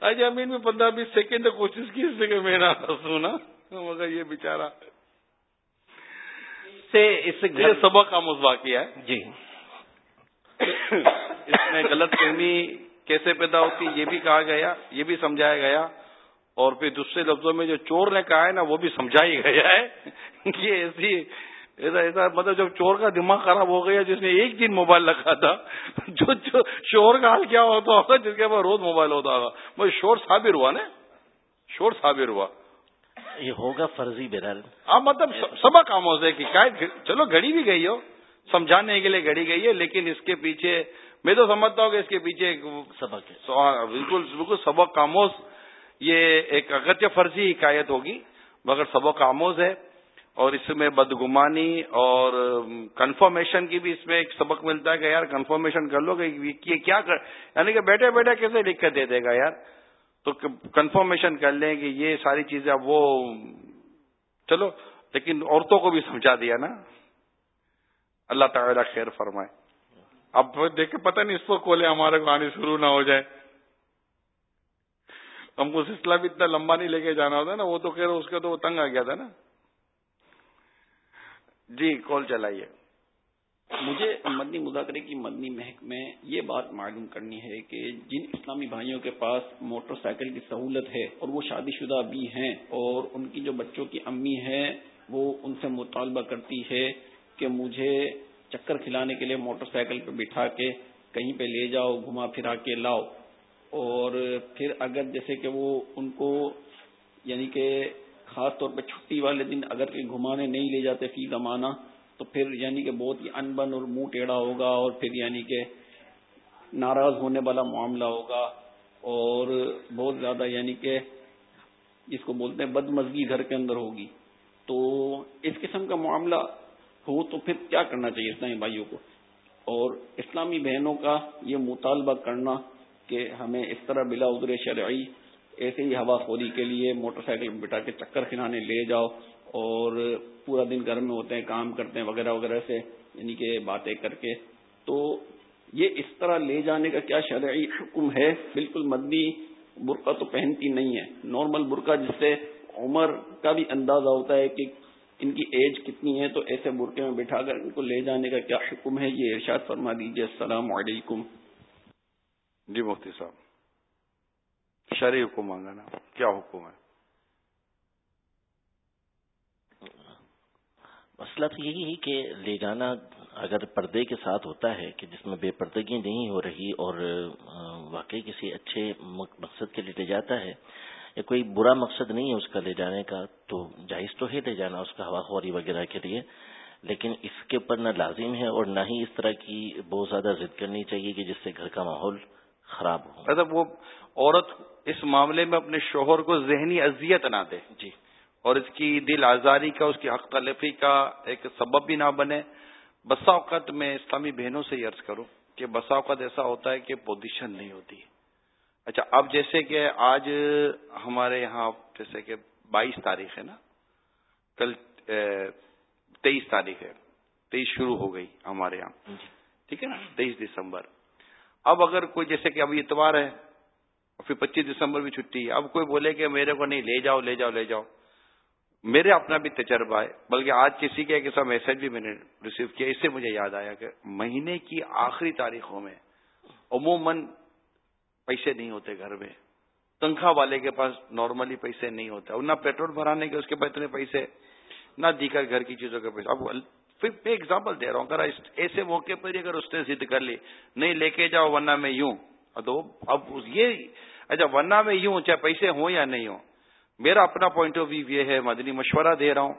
آج امین بھی پندرہ بیس سیکنڈ کوشش کی اس کہ نہ سونا مگر یہ بےچارا سے اس سبق کا مضبع کیا ہے۔ جی۔ اس میں غلط فہمی کیسے پیدا ہوتی یہ بھی کہا گیا یہ بھی سمجھایا گیا اور پھر دوسرے لفظوں میں جو چور نے کہا ہے نا وہ بھی سمجھا ہی گیا ہے۔ یہ ایسی ایسا ایسا مطلب جب چور کا دماغ خراب ہو گیا جس نے ایک دن موبائل رکھا تھا جو شور کا حال کیا ہوتا ہوگا جس کے بعد روز موبائل ہوتا ہوگا۔ مجھے شور صابر ہوا نا شور صابر ہوا۔ یہ ہوگا فرضی بہرحال ہاں مطلب سبا کاموں سے کہ چلو گھڑی بھی گئی ہو۔ سمجھانے کے لیے گھڑی گئی ہے، لیکن اس کے پیچھے، میں تو سمجھتا ہوں کہ اس کے پیچھے سبق ہاں، بالکل بالکل سبق کاموز یہ ایک اگرچہ فرضی حکایت ہوگی، مگر سبق آموز ہے۔ اور اس میں بدگمانی اور کنفرمیشن کی بھی اس میں ایک سبق ملتا ہے کہ یار کنفرمیشن کر لو کہ یہ کیا کر یعنی کہ بیٹھے بیٹھے کیسے لکھ کر دے دے گا یار؟ تو کنفرمیشن کر لیں کہ یہ ساری چیزیں اب وہ، چلو، لیکن عورتوں کو بھی سمجھا دیا نا۔ اللہ تعالیٰ خیر فرمائے۔ اب دیکھے پتہ نہیں اس کو کھولے ہمارے کو آنے شروع نہ ہو جائے۔ ہم کو سلسلہ بھی اتنا لمبا نہیں لے کے جانا ہوتا نا، وہ تو خیر اس کا تو وہ تنگ آ گیا تھا نا۔ جی کال چلائیے۔ مجھے مدنی مذاکرے کی مدنی مہک میں یہ بات معلوم کرنی ہے کہ جن اسلامی بھائیوں کے پاس موٹر سائیکل کی سہولت ہے اور وہ شادی شدہ بھی ہیں اور ان کی جو بچوں کی امی ہیں، وہ ان سے مطالبہ کرتی ہے کہ مجھے چکر کھلانے کے لیے موٹر سائیکل پہ بٹھا کے کہیں پہ لے جاؤ، گھما پھرا کے لاؤ۔ اور پھر اگر جیسے کہ وہ ان کو یعنی کہ خاص طور پہ چھٹی والے دن اگر کہ گھمانے نہیں لے جاتے فی زمانہ، تو پھر یعنی کہ بہت ہی انبن اور منہ ٹیڑھا ہوگا اور پھر یعنی کہ ناراض ہونے والا معاملہ ہوگا۔ اور بہت زیادہ یعنی کہ جس کو بولتے ہیں بد مزگی گھر کے اندر ہوگی۔ تو اس قسم کا معاملہ ہو تو پھر کیا کرنا چاہیے اسلامی بھائیوں کو؟ اور اسلامی بہنوں کا یہ مطالبہ کرنا کہ ہمیں اس طرح بلا ادر شرعی ایسے ہی ہوا خوری کے لیے موٹر سائیکل بٹا کے چکر کھلانے لے جاؤ اور پورا دن گھر میں ہوتے ہیں، کام کرتے ہیں، وغیرہ وغیرہ سے یعنی کہ باتیں کر کے۔ تو یہ اس طرح لے جانے کا کیا شرعی حکم ہے؟ بالکل مدنی برقع تو پہنتی نہیں ہے۔ نارمل برقع جس سے عمر کا بھی اندازہ ہوتا ہے کہ ان کی ایج کتنی ہے تو ایسے برقعے میں بٹھا کر ان کو لے جانے کا کیا حکم ہے؟ یہ ارشاد فرما دیجیے السلام علیکم۔ جی مفتی صاحب شرعی حکم مانگا نا کیا حکم ہے؟ مسئلہ تو یہی ہے کہ لے جانا اگر پردے کے ساتھ ہوتا ہے کہ جس میں بے پردگی نہیں ہو رہی اور واقعی کسی اچھے مقصد کے لیے لے جاتا ہے یا کوئی برا مقصد نہیں ہے اس کا لے جانے کا تو جائز تو ہے لے جانا اس کا ہوا خوری وغیرہ کے لیے لیکن اس کے اوپر نہ لازم ہے اور نہ ہی اس طرح کی بہت زیادہ ضد کرنی چاہیے کہ جس سے گھر کا ماحول خراب ہو۔ مطلب وہ عورت اس معاملے میں اپنے شوہر کو ذہنی اذیت نہ دے۔ جی۔ اور اس کی دل آزاری کا اس کی حق تلفی کا ایک سبب بھی نہ بنے۔ بسا اوقات میں اسلامی بہنوں سے یہ عرض کروں کہ بسا اوقات ایسا ہوتا ہے کہ پوزیشن نہیں ہوتی۔ اچھا اب جیسے کہ آج ہمارے یہاں جیسے کہ بائیس تاریخ ہے نا، کل تیئیس تاریخ ہے، تیئیس شروع ہو گئی ہمارے یہاں، ٹھیک ہے نا، تیئیس دسمبر۔ اب اگر کوئی جیسے کہ ابھی اتوار ہے، پھر پچیس دسمبر بھی چھٹی ہے، اب کوئی بولے کہ میرے کو نہیں، لے جاؤ لے جاؤ لے جاؤ۔ میرے اپنا بھی تجربہ ہے، بلکہ آج کسی کے ایسا میسج بھی میں نے ریسیو کیا، اس سے مجھے یاد آیا کہ مہینے کی آخری تاریخوں میں عموماً پیسے نہیں ہوتے گھر میں۔ تنخواہ والے کے پاس نارملی پیسے نہیں ہوتے۔ اور نہ پیٹرول بھرانے کے اس کے پاس اتنے پیسے، نہ دیگر گھر کی چیزوں کے پیسے۔ اب پھر میں اگزامپل دے رہا ہوں۔ اگر ایسے موقع پر اگر اس نے ضد کر لی، نہیں لے کے جاؤ ورنہ میں یوں۔ تو اب یہ اچھا ورنہ میں یوں، چاہے پیسے ہوں یا نہیں ہوں۔ میرا اپنا پوائنٹ آف ویو یہ ہے، مدنی مشورہ دے رہا ہوں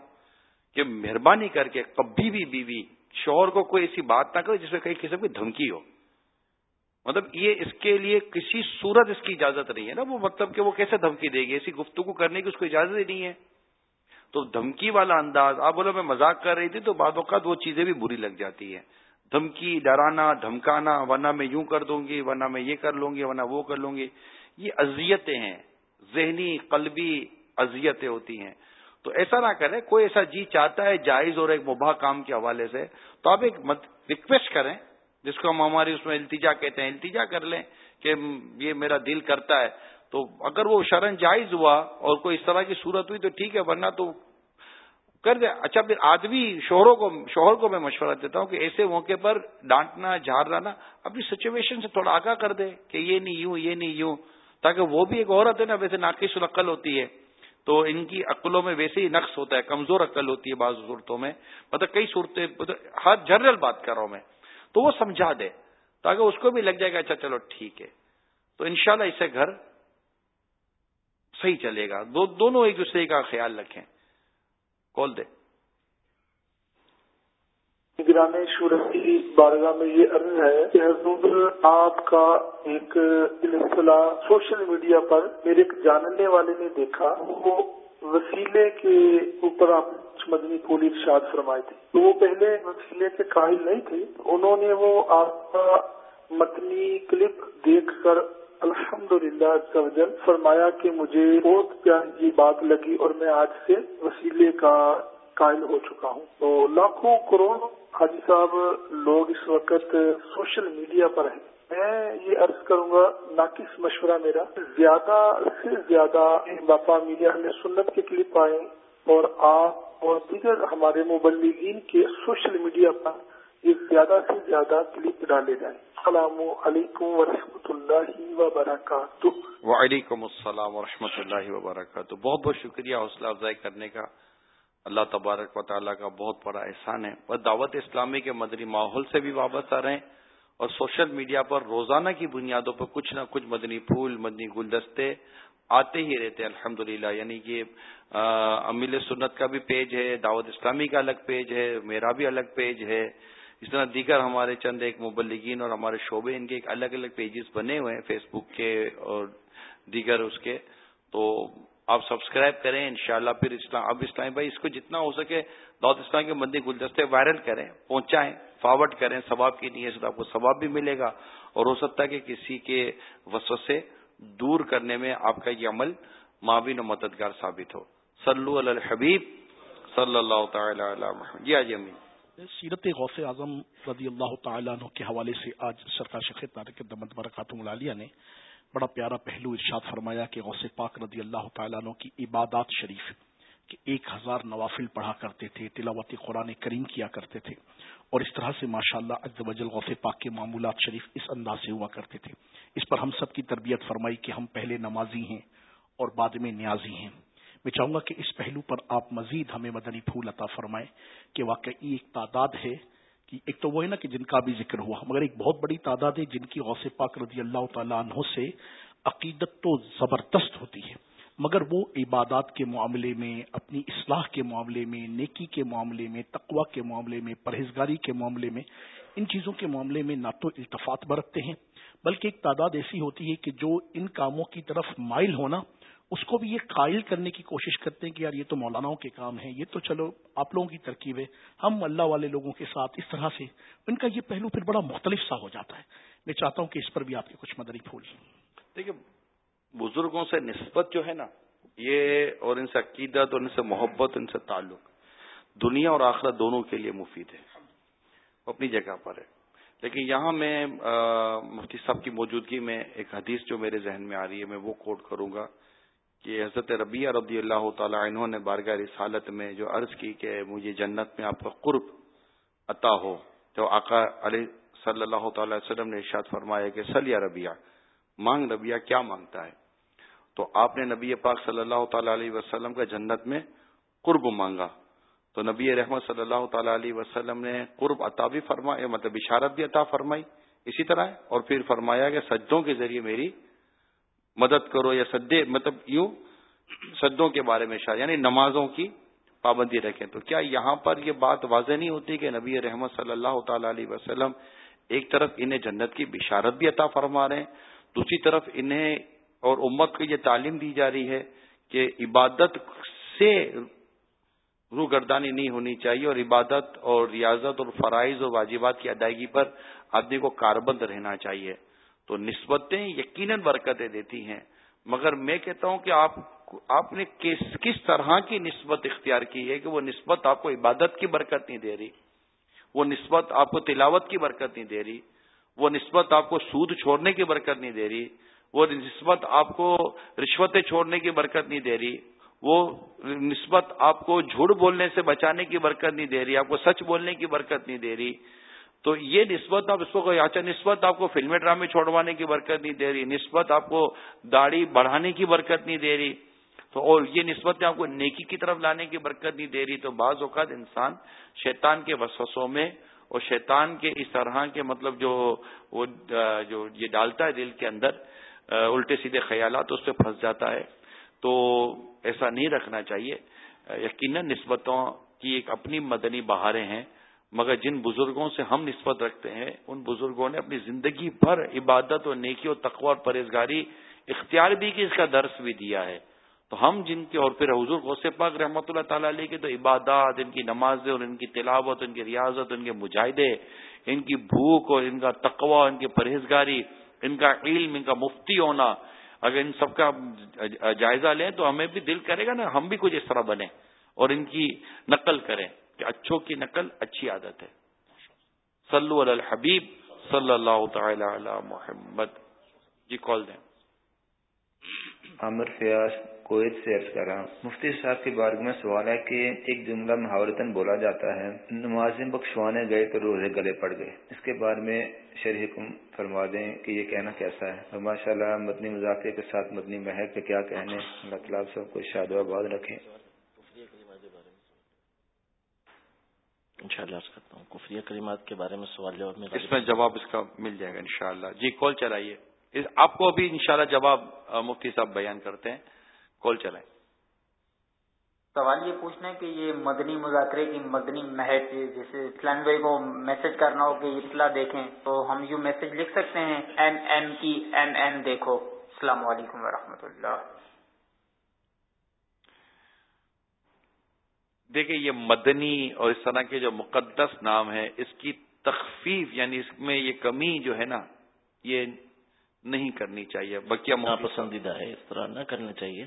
کہ مہربانی کر کے کبھی بھی بیوی شوہر کو کوئی ایسی بات نہ کرے جس میں کئی قسم کی دھمکی ہو۔ مطلب یہ اس کے لیے کسی صورت اس کی اجازت نہیں ہے نا وہ مطلب کہ وہ کیسے دھمکی دے گی؟ ایسی گفتگو کرنے کی اس کو اجازت ہی نہیں ہے۔ تو دھمکی والا انداز، آپ بولو میں مذاق کر رہی تھی تو بعد اوقات وہ چیزیں بھی بری لگ جاتی ہیں۔ دھمکی، ڈرانا، دھمکانا، ورنہ میں یوں کر دوں گی، ورنہ میں یہ کر لوں گی، ورنہ وہ کر لوں گی۔ یہ اذیتیں ہیں، ذہنی، قلبی اذیتیں ہوتی ہیں۔ تو ایسا نہ کریں، کوئی ایسا جی چاہتا ہے جائز اور ایک مباح کام کے حوالے سے۔ تو آپ ایک ریکویسٹ کریں۔ جس کو ہم ہماری اس میں التجا کہتے ہیں، التجا کر لیں کہ یہ میرا دل کرتا ہے۔ تو اگر وہ شرن جائز ہوا اور کوئی اس طرح کی صورت ہوئی تو ٹھیک ہے، ورنہ تو کر دے۔ اچھا پھر آدمی شوہروں کو، شوہر کو میں مشورہ دیتا ہوں کہ ایسے موقع پر ڈانٹنا جھاڑنا نا اپنی سچویشن سے تھوڑا آگاہ کر دے کہ یہ نہیں یوں، یہ نہیں یوں، تاکہ وہ بھی ایک عورت ہے نا، ویسے ناقص العقل ہوتی ہے۔ تو ان کی عقلوں میں ویسے ہی نقص ہوتا ہے، کمزور عقل ہوتی ہے بعض صورتوں میں۔ مطلب کئی صورتیں مطلب ہر جنرل بات کر رہا ہوں میں۔ تو وہ سمجھا دے تاکہ اس کو بھی لگ جائے گا اچھا چلو ٹھیک ہے۔ تو انشاءاللہ اسے گھر صحیح چلے گا۔ دو دونوں ایک دوسرے کا خیال رکھیں۔ کال دے۔ نگران شورت کی بارگاہ میں یہ عرض ہے کہ حضور آپ کا ایک اصطلاح سوشل میڈیا پر میرے ایک جاننے والے نے دیکھا، وہ وسیلے کے اوپر آپ مدنی پھول ارشاد فرمائے تھے۔ تو وہ پہلے وسیلے کے قائل نہیں تھے۔ انہوں نے وہ آپ کا متنی کلپ دیکھ کر الحمد للہ فرمایا کہ مجھے بہت پیاری بات لگی اور میں آج سے وسیلے کا قائل ہو چکا ہوں۔ تو لاکھوں کروڑوں حاجی صاحب، لوگ اس وقت سوشل میڈیا پر ہیں۔ میں یہ عرض کروں گا، ناقص مشورہ میرا، زیادہ سے زیادہ باپا میڈیا میں سنت کے کلپ آئے اور آپ اور دیگر ہمارے مبلغین کے سوشل میڈیا پر یہ زیادہ سے زیادہ کلپ ڈالے جائیں۔ السلام علیکم ورحمۃ اللہ وبرکاتہ۔ وعلیکم السلام ورحمۃ اللہ وبرکاتہ۔ بہت بہت شکریہ حوصلہ افزائی کرنے کا۔ اللہ تبارک و تعالیٰ کا بہت بڑا احسان ہے۔ وہ دعوت اسلامی کے مدنی ماحول سے بھی وابستہ رہیں اور سوشل میڈیا پر روزانہ کی بنیادوں پر کچھ نہ کچھ مدنی پھول، مدنی گلدستے آتے ہی رہتے ہیں۔ الحمد یعنی کہ امیل سنت کا بھی پیج ہے، دعوت اسلامی کا الگ پیج ہے، میرا بھی الگ پیج ہے۔ اس طرح دیگر ہمارے چند ایک مبلگین اور ہمارے شعبے، ان کے ایک الگ الگ پیجز بنے ہوئے ہیں، فیس بک کے اور دیگر اس کے۔ تو آپ سبسکرائب کریں، انشاءاللہ پھر اسلام اب اسلام بھائی اس کو جتنا ہو سکے دعوت اسلام کے مندی گلدستے وائرل کریں، پہنچائیں، فارورڈ کریں ثواب کی نیت سے آپ کو ثواب بھی ملے گا اور ہو سکتا ہے کہ کسی کے وسو سے دور کرنے میں آپ کا یہ عمل معاون و مددگار ثابت ہو۔ صلو علی الحبیب، صلی اللہ تعالی علی محمد۔ جی آج امین۔ سیرت غوث اعظم رضی اللہ تعالیٰ عنہ کے حوالے سے آج سرکار شیخ تارک دمت برکاتم العالیہ نے بڑا پیارا پہلو ارشاد فرمایا کہ غوث پاک رضی اللہ تعالیٰ عنہ کی عبادات شریف کہ ایک ہزار نوافل پڑھا کرتے تھے، تلاوت قرآن کریم کیا کرتے تھے اور اس طرح سے ماشاء اللہ وجل غوث پاک کے معمولات شریف اس انداز سے ہوا کرتے تھے۔ اس پر ہم سب کی تربیت فرمائی کہ ہم پہلے نمازی ہیں اور بعد میں نیازی ہیں۔ میں چاہوں گا کہ اس پہلو پر آپ مزید ہمیں مدنی پھول عطا فرمائیں کہ واقعی ایک تعداد ہے کہ ایک تو وہ ہے نا کہ جن کا بھی ذکر ہوا، مگر ایک بہت بڑی تعداد ہے جن کی غوث پاک رضی اللہ تعالیٰ عنہ سے عقیدت تو زبردست ہوتی ہے، مگر وہ عبادات کے معاملے میں، اپنی اصلاح کے معاملے میں، نیکی کے معاملے میں تقوا کے معاملے میں، پرہیزگاری کے معاملے میں، ان چیزوں کے معاملے میں نہ تو التفات برتتے ہیں، بلکہ ایک تعداد ایسی ہوتی ہے کہ جو ان کاموں کی طرف مائل ہونا اس کو بھی یہ قائل کرنے کی کوشش کرتے ہیں کہ یار یہ تو مولاناؤں کے کام ہیں، یہ تو چلو آپ لوگوں کی ترکیب ہے۔ ہم اللہ والے لوگوں کے ساتھ اس طرح سے، ان کا یہ پہلو پھر بڑا مختلف سا ہو جاتا ہے۔ میں چاہتا ہوں کہ اس پر بھی آپ کے کچھ مدری پھول۔ دیکھیے، بزرگوں سے نسبت جو ہے نا، یہ اور ان سے عقیدت اور ان سے محبت، ان سے تعلق۔ دنیا اور آخرت دونوں کے لیے مفید ہے۔ اپنی جگہ پر ہے۔ لیکن یہاں میں مفتی صاحب کی موجودگی میں ایک حدیث جو میرے ذہن میں آ رہی ہے، میں وہ کوٹ کروں گا۔ کہ حضرت ربیہ رضی اللہ تعالی عنہ نے بارگاہ رسالت میں جو عرض کی کہ مجھے جنت میں آپ کا قرب عطا ہو جو آقا علیہ صلی اللہ تعالی وسلم نے ارشاد فرمایا کہ سل یا ربیہ مانگ ربیہ کیا مانگتا ہے؟ تو آپ نے نبی پاک صلی اللہ تعالی علیہ وسلم کا جنت میں قرب مانگا۔ تو نبی رحمت صلی اللہ تعالی علیہ وسلم نے قرب عطا بھی فرمایا مطلب اشارت بھی عطا فرمائی، اسی طرح، اور پھر فرمایا کہ سجدوں کے ذریعے میری مدد کرو یا سدے مطلب یوں سدوں کے بارے میں شاید یعنی نمازوں کی پابندی رکھیں۔ تو کیا یہاں پر یہ بات واضح نہیں ہوتی کہ نبی رحمت صلی اللہ تعالی علیہ وسلم ایک طرف انہیں جنت کی بشارت بھی عطا فرما رہے ہیں، دوسری طرف انہیں اور امت کو یہ تعلیم دی جا رہی ہے کہ عبادت سے روگردانی نہیں ہونی چاہیے اور عبادت اور ریاضت اور فرائض اور واجبات کی ادائیگی پر آدمی کو کاربند رہنا چاہیے۔ تو نسبتیں یقیناً برکتیں دیتی ہیں۔ مگر میں کہتا ہوں کہ آپ آپ نے کس کس طرح کی نسبت اختیار کی ہے کہ وہ نسبت آپ کو عبادت کی برکت نہیں دے رہی، وہ نسبت آپ کو تلاوت کی برکت نہیں دے رہی، وہ نسبت آپ کو سود چھوڑنے کی برکت نہیں دے رہی، وہ نسبت آپ کو رشوتیں چھوڑنے کی برکت نہیں دے رہی، وہ نسبت آپ کو جھوٹ بولنے سے بچانے کی برکت نہیں دے رہی، آپ کو سچ بولنے کی برکت نہیں دے رہی۔ تو یہ نسبت آپ اس کو اچھا نسبت آپ کو فلم ڈرامے چھوڑوانے کی برکت نہیں دے رہی، نسبت آپ کو داڑھی بڑھانے کی برکت نہیں دے رہی۔ تو اور یہ نسبتیں آپ کو نیکی کی طرف لانے کی برکت نہیں دے رہی، تو بعض اوقات انسان شیطان کے وسوسوں میں اور شیطان کے اس طرح کے مطلب جو وہ، جو یہ ڈالتا ہے دل کے اندر، الٹے سیدھے خیالات، اس پہ پھنس جاتا ہے۔ تو ایسا نہیں رکھنا چاہیے۔ یقیناً نسبتوں کی ایک اپنی مدنی بہاریں ہیں۔ مگر جن بزرگوں سے ہم نسبت رکھتے ہیں، ان بزرگوں نے اپنی زندگی بھر عبادت اور نیکی اور تقوی اور پرہیزگاری اختیار بھی کی، اس کا درس بھی دیا ہے۔ تو ہم جن کے، اور پھر حضور غوث پاک رحمۃ اللہ تعالی علیہ کے تو عبادات، ان کی نمازیں اور ان کی تلاوت، ان کی ریاضت، ان کے مجاہدے، ان کی بھوک اور ان کا تقوی، ان کی پرہیزگاری، ان کا علم، ان کا مفتی ہونا، اگر ان سب کا جائزہ لیں تو ہمیں بھی دل کرے گا نا، ہم بھی کچھ اس طرح بنے اور ان کی نقل کریں۔ کہ اچھوں کی نقل اچھی عادت ہے۔ صلو علی الحبیب صلی اللہ تعالی علی محمد۔ جی کال دیں۔ عامر فیاض، کویت سے عرض کر رہا ہوں۔ مفتی صاحب کے بارے میں سوال ہے کہ ایک جملہ محاورتن بولا جاتا ہے، نمازیں بخشوانے گئے تو روزے گلے پڑ گئے۔ اس کے بارے میں حکم فرما دیں کہ یہ کہنا کیسا ہے۔ اور ماشاء اللہ مدنی مذاکرے کے ساتھ مدنی محر کے کیا کہنے، اللہ تعالیٰ سب کو شاد و آباد رکھیں۔ انشاءاللہ عرض کرتا ہوں۔ کفریہ کریمات کے بارے میں سوال جواب میں اس میں جواب اس کا مل جائے گا انشاءاللہ۔ جی کال چلائیے۔ آپ کو ابھی انشاءاللہ جواب مفتی صاحب بیان کرتے ہیں۔ کال چلائیں۔ سوال یہ پوچھنا ہے کہ یہ مدنی مذاکرے کی مدنی مہک جیسے اسلام بھائی کو میسج کرنا ہو کہ اطلاع دیکھیں تو ہم یوں میسج لکھ سکتے ہیں ایم ایم کی ایم ایم دیکھو۔ السلام علیکم ورحمۃ اللہ۔ دیکھیں یہ مدنی اور اس طرح کے جو مقدس نام ہے اس کی تخفیف یعنی اس میں یہ کمی جو ہے نا یہ نہیں کرنی چاہیے۔ بکیا ناپسندیدہ ہے اس طرح نہ کرنا چاہیے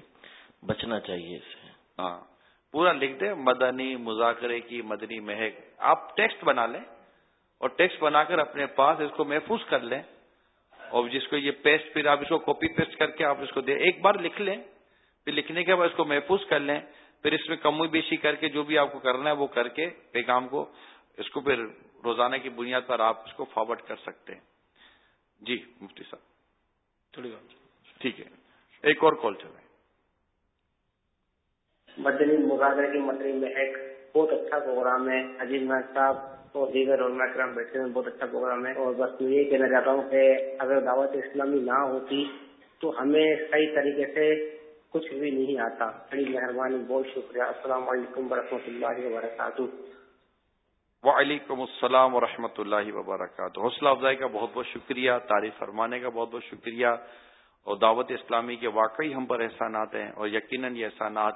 بچنا چاہیے اس سے۔ ہاں۔ پورا لکھ دیں مدنی مذاکرے کی مدنی مہک۔ آپ ٹیکسٹ بنا لیں اور ٹیکسٹ بنا کر اپنے پاس اس کو محفوظ کر لیں اور جس کو یہ پیسٹ پھر آپ اس کو کاپی پیسٹ کر کے آپ اس کو دیں ایک بار لکھ لیں پھر لکھنے کے بعد اس کو محفوظ کر لیں۔ پھر اس میں کم بیشی کر کے جو بھی آپ کو کرنا ہے وہ کر کے پیغام کو اس کو پھر روزانہ کی بنیاد پر آپ اس کو فارورڈ کر سکتے ہیں۔ جی مفتی صاحب۔ تھوڑی بات ٹھیک ہے۔ ایک اور کال چلائیں۔ مدنی مظاہرے کی مدنی مہک بہت اچھا پروگرام ہے۔ عجیب محد صاحب اور دیگر علماء کرام بیٹھے ہیں بہت اچھا پروگرام ہے۔ اور بس میں یہ کہنا چاہتا ہوں کہ اگر دعوت اسلامی نہ ہوتی تو ہمیں صحیح طریقے سے کچھ بھی نہیں آتا۔ بڑی مہربانی، بہت شکریہ۔ السلام علیکم ورحمۃ اللہ وبرکاتہ۔ وعلیکم السلام ورحمۃ اللہ وبرکاتہ۔ حوصلہ افزائی کا بہت بہت شکریہ، تعریف فرمانے کا بہت بہت شکریہ۔ اور دعوت اسلامی کے واقعی ہم پر احسانات ہیں اور یقیناً یہ احسانات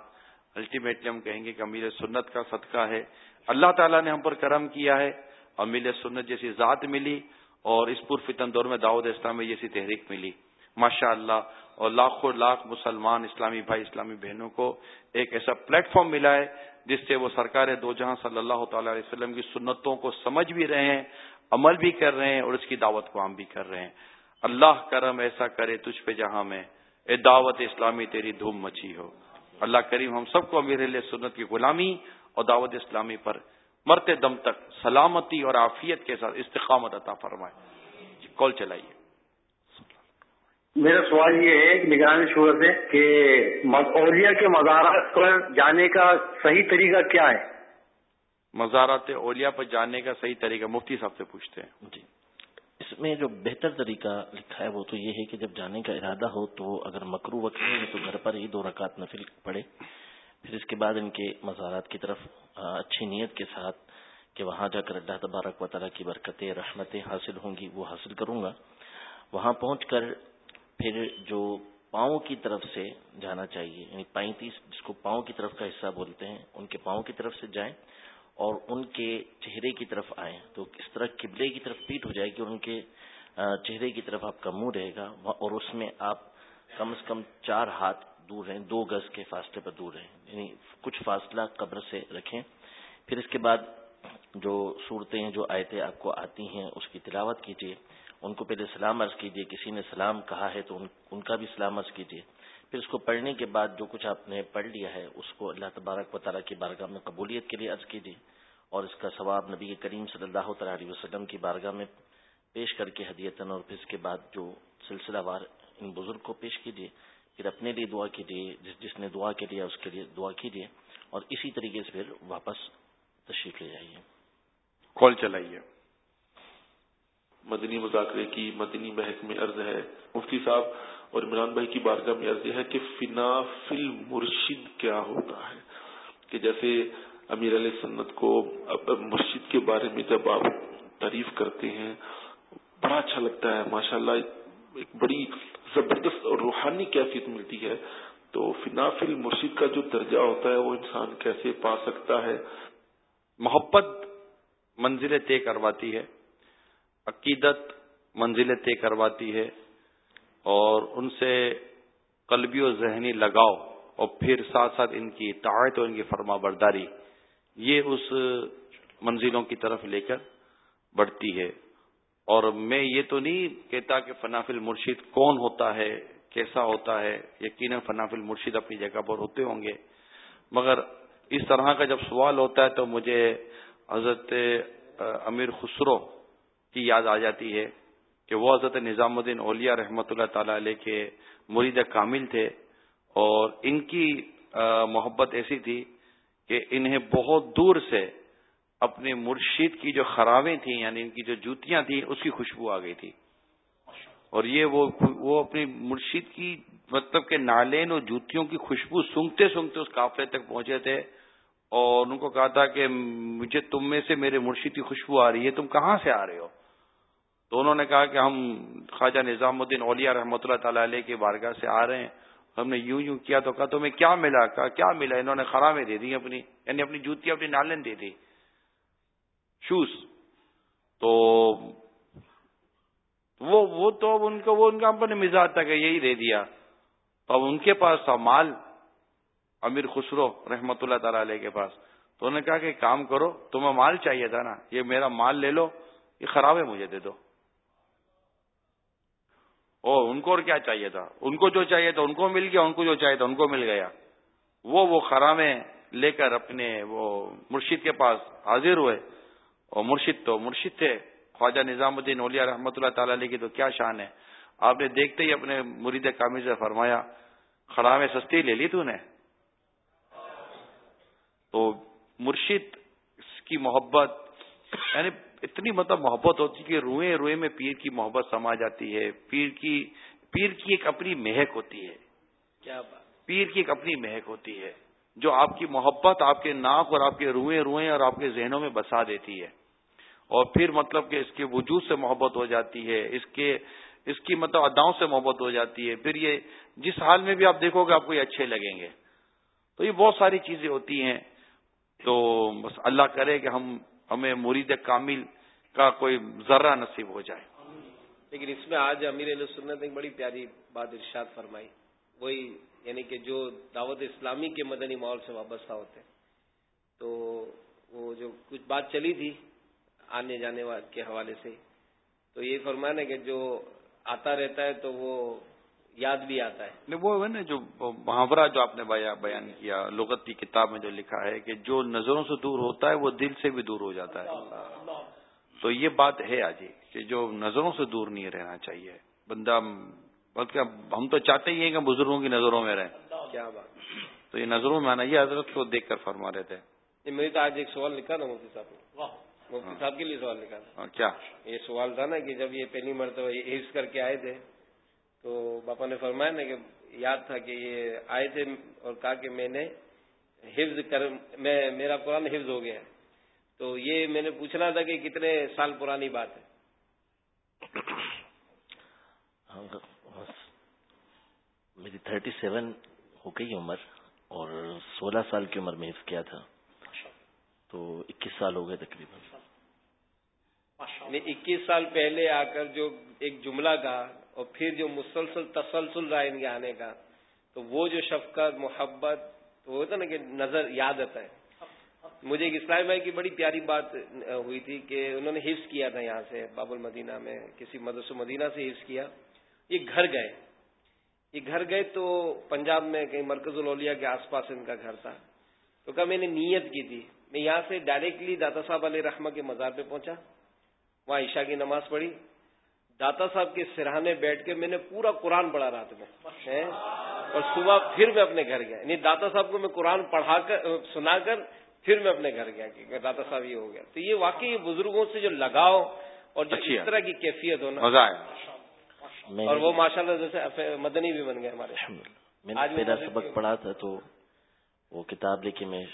الٹیمیٹلی ہم کہیں گے کہ امیر سنت کا صدقہ ہے۔ اللہ تعالیٰ نے ہم پر کرم کیا ہے۔ امیر سنت جیسی ذات ملی اور اس پر فتن دور میں دعوت اسلامی جیسی تحریک ملی۔ ماشاء اللہ اور لاکھوں لاکھ مسلمان اسلامی بھائی، اسلامی بہنوں کو ایک ایسا پلیٹ فارم ملا ہے جس سے وہ سرکار دو جہاں صلی اللہ تعالی علیہ وسلم کی سنتوں کو سمجھ بھی رہے ہیں، عمل بھی کر رہے ہیں اور اس کی دعوت کو عام بھی کر رہے ہیں۔ اللہ کرم ایسا کرے تجھ پہ جہاں میں، اے دعوت اسلامی، تیری دھوم مچی ہو۔ اللہ کریم ہم سب کو امیر علیہ سنت کی غلامی اور دعوت اسلامی پر مرتے دم تک سلامتی اور عافیت کے ساتھ استقامت عطا فرمائے۔ جی، کال چلائیے۔ میرا سوال یہ ہے نگرانی شور سے کہ اولیاء کے مزارات پر جانے کا صحیح طریقہ کیا ہے؟ مزارات اولیاء پر جانے کا صحیح طریقہ مفتی صاحب سے پوچھتے ہیں۔ جی۔ اس میں جو بہتر طریقہ لکھا ہے وہ تو یہ ہے کہ جب جانے کا ارادہ ہو تو اگر مکرو وقت ہے تو گھر پر ہی دو رکعت نفل پڑے پھر اس کے بعد ان کے مزارات کی طرف اچھی نیت کے ساتھ کہ وہاں جا کر اللہ تبارک و تعالیٰ کی برکتیں رحمتیں حاصل ہوں گی وہ حاصل کروں گا۔ وہاں پہنچ کر پھر جو پاؤں کی طرف سے جانا چاہیے یعنی پینتیس، جس کو پاؤں کی طرف کا حصہ بولتے ہیں، ان کے پاؤں کی طرف سے جائیں اور ان کے چہرے کی طرف آئیں۔ تو اس طرح قبلے کی طرف پیٹ ہو جائے گی اور ان کے چہرے کی طرف آپ کا منہ رہے گا اور اس میں آپ کم از کم چار ہاتھ دور رہیں، دو گز کے فاصلے پر دور رہیں۔ یعنی کچھ فاصلہ قبر سے رکھیں۔ پھر اس کے بعد جو صورتیں جو آیتیں آپ کو آتی ہیں، اس کی تلاوت کیجیے ان کو پہلے سلام عرض کیجیے کسی نے سلام کہا ہے تو ان کا بھی سلام عرض کیجیے پھر اس کو پڑھنے کے بعد جو کچھ آپ نے پڑھ لیا ہے، اس کو اللہ تبارک و تعالیٰ کی بارگاہ میں قبولیت کے لیے عرض کیجیے اور اس کا ثواب نبی کریم صلی اللہ تعالیٰ علیہ وسلم کی بارگاہ میں پیش کر کے ہدیتن اور پھر اس کے بعد جو سلسلہ وار ان بزرگ کو پیش کیجیے پھر اپنے لیے دعا کیجیے جس جس نے دعا کے لیے اس کے لیے دعا کیجیے اور اسی طریقے سے پھر واپس تشریف لے جائیے۔ کال چلائیے۔ مدنی مذاکرے کی، مدنی محک میں عرض ہے۔ مفتی صاحب اور عمران بھائی کی بارگاہ میں عرض ہے کہ فنا فل مرشد کیا ہوتا ہے؟ کہ جیسے امیر علیہ سنت کو مرشد کے بارے میں جب آپ تعریف کرتے ہیں، بڑا اچھا لگتا ہے ماشاء اللہ ایک بڑی زبردست اور روحانی کیفیت ملتی ہے۔ تو فنا فل مرشد کا جو درجہ ہوتا ہے، وہ انسان کیسے پا سکتا ہے؟ محبت منزلیں طے کرواتی ہے۔ عقیدت منزلیں طے کرواتی ہے اور ان سے قلبی و ذہنی لگاؤ اور پھر ساتھ ساتھ ان کی اطاعت اور ان کی فرما برداری یہ اس منزلوں کی طرف لے کر بڑھتی ہے۔ اور میں یہ تو نہیں کہتا کہ فنافل مرشد کون ہوتا ہے، کیسا ہوتا ہے، یقیناً فنافل مرشد اپنی جگہ پر ہوتے ہوں گے۔ مگر اس طرح کا جب سوال ہوتا ہے تو مجھے حضرت امیر خسرو کی یاد آ جاتی ہے کہ وہ حضرت نظام الدین اولیا رحمۃ اللہ تعالی علیہ کے مرید کامل تھے اور ان کی محبت ایسی تھی کہ انہیں بہت دور سے اپنے مرشید کی جو خرابیں تھیں یعنی ان کی جو جوتیاں تھیں، اس کی خوشبو آ گئی تھی۔ اور یہ وہ وہ اپنی مرشید کی مطلب کہ نالین اور جوتیوں کی خوشبو سنگتے سنگتے اس قافلے تک پہنچے تھے اور ان کو کہا تھا کہ مجھے تم میں سے میرے مرشید کی خوشبو آ رہی ہے، تم کہاں سے آ رہے ہو؟ تو انہوں نے کہا کہ ہم خواجہ نظام الدین اولیا رحمۃ اللہ تعالی علیہ کی بارگاہ سے آ رہے ہیں ہم نے یوں یوں کیا تو کہا تمہیں کیا ملا؟ کہا، کیا ملا؟ انہوں نے خرامیں دے دی اپنی یعنی اپنی جوتی، اپنی نالن دے دی۔ شوز۔ تو وہ وہ تو اب ان کو، وہ ان کا اپنے مزاج تھا کہ یہی دے دیا۔ تو اب ان کے پاس تھا مال، امیر خسرو رحمت اللہ تعالی علیہ کے پاس۔ تو انہوں نے کہا کہ کام کرو، تمہیں مال چاہیے تھا نا، یہ میرا مال لے لو، یہ خراب ہے مجھے دے دو۔ او ان کو اور کیا چاہیے تھا؟ ان کو جو چاہیے تھا، ان کو مل گیا، ان کو جو چاہیے تھا، ان کو مل گیا۔ وہ وہ خرامے لے کر اپنے وہ مرشید کے پاس حاضر ہوئے۔ اور مرشد تو مرشد تھے۔ خواجہ نظام الدین اولیا رحمۃ اللہ تعالی علیہ کی تو کیا شان ہے۔ آپ نے دیکھتے ہی اپنے مرید کامل سے فرمایا، خرامے سستی لے لی تو نے۔ تو مرشد کی محبت یعنی اتنی مطلب محبت ہوتی کہ روئے روئے میں پیر کی محبت سما جاتی ہے۔ پیر کی پیر کی ایک اپنی مہک ہوتی ہے۔ کیا پیر کی ایک اپنی مہک ہوتی ہے جو آپ کی محبت آپ کے ناک اور آپ کے روئے روئے اور آپ کے ذہنوں میں بسا دیتی ہے۔ اور پھر مطلب کہ اس کے وجود سے محبت ہو جاتی ہے اس کے اس کی مطلب اداؤں سے محبت ہو جاتی ہے۔ پھر یہ جس حال میں بھی آپ دیکھو گے آپ کو یہ اچھے لگیں گے۔ تو یہ بہت ساری چیزیں ہوتی ہیں۔ تو بس اللہ کرے کہ ہم ہمیں مرید کامل کا کوئی ذرہ نصیب ہو جائے۔ لیکن اس میں آج امیر علیہ سنت ایک بڑی پیاری بات ارشاد فرمائی۔ وہی یعنی کہ جو دعوت اسلامی کے مدنی ماحول سے وابستہ ہوتے ہیں۔ تو وہ جو کچھ بات چلی تھی آنے جانے کے حوالے سے، تو یہ فرمانا کہ جو آتا رہتا ہے تو وہ یاد بھی آتا ہے۔ وہ ہے نا جو محاورہ جو آپ نے بیان کیا لغت کی کتاب میں جو لکھا ہے کہ جو نظروں سے دور ہوتا ہے وہ دل سے بھی دور ہو جاتا ہے۔ تو یہ بات ہے آجی کہ جو نظروں سے دور نہیں رہنا چاہیے۔ بندہ بلکہ ہم تو چاہتے ہی ہیں کہ بزرگوں کی نظروں میں رہیں۔ کیا بات۔ تو یہ نظروں میں آنا یہ حضرت کو دیکھ کر فرما رہے تھے۔ میری تو آج ایک سوال لکھا نا مفتی صاحب مفتی صاحب کے لیے سوال لکھا تھا۔ کیا؟ یہ سوال تھا نا کہ جب یہ پہلی مرتبہ حفظ کر کے آئے تھے تو باپا نے فرمایا نا کہ یاد تھا کہ یہ آئے تھے اور کہا کہ میں نے حفظ کر میں میرا قرآن حفظ ہو گیا تو یہ میں نے پوچھنا تھا کہ کتنے سال پرانی بات ہے۔ میری تھرٹی سیون ہو گئی عمر اور سولہ سال کی عمر میں حفظ کیا تھا۔ تو اکیس سال ہو گئے تقریباً۔ اکیس سال پہلے آ کر جو ایک جملہ کہا اور پھر جو مسلسل تسلسل رہا ان کے آنے کا، تو وہ جو شفقت، محبت، تو ہوتا نا کہ نظر یاد آتا ہے۔ مجھے ایک اسلام بھائی کی بڑی پیاری بات ہوئی تھی کہ انہوں نے حفظ کیا تھا یہاں سے باب المدینہ میں، کسی مدرس مدینہ سے حفظ کیا۔ یہ گھر گئے۔ یہ گھر گئے تو پنجاب میں کہیں مرکز الولیا کے آس پاس ان کا گھر تھا۔ تو کہا میں نے نیت کی تھی۔ میں یہاں سے ڈائریکٹلی داتا صاحب علیہ رحمہ کے مزار پہ پہنچا۔ وہاں عشاء کی نماز پڑھی۔ داتا صاحب کے سرہانے بیٹھ کے میں نے پورا قرآن پڑھا رات میں۔ اور صبح پھر میں اپنے گھر گیا۔ یعنی داتا صاحب کو میں قرآن پڑھا کر سنا کر پھر میں اپنے گھر گیا کہ داتا صاحب یہ ہو گیا۔ تو یہ واقعی بزرگوں سے جو لگاؤ اور جو اس طرح کی کیفیت ہونا۔ اور وہ ماشاء اللہ جیسے مدنی بھی بن گئے ہمارے۔ آج میرا سبق پڑھا تھا تو وہ کتاب لے کے میں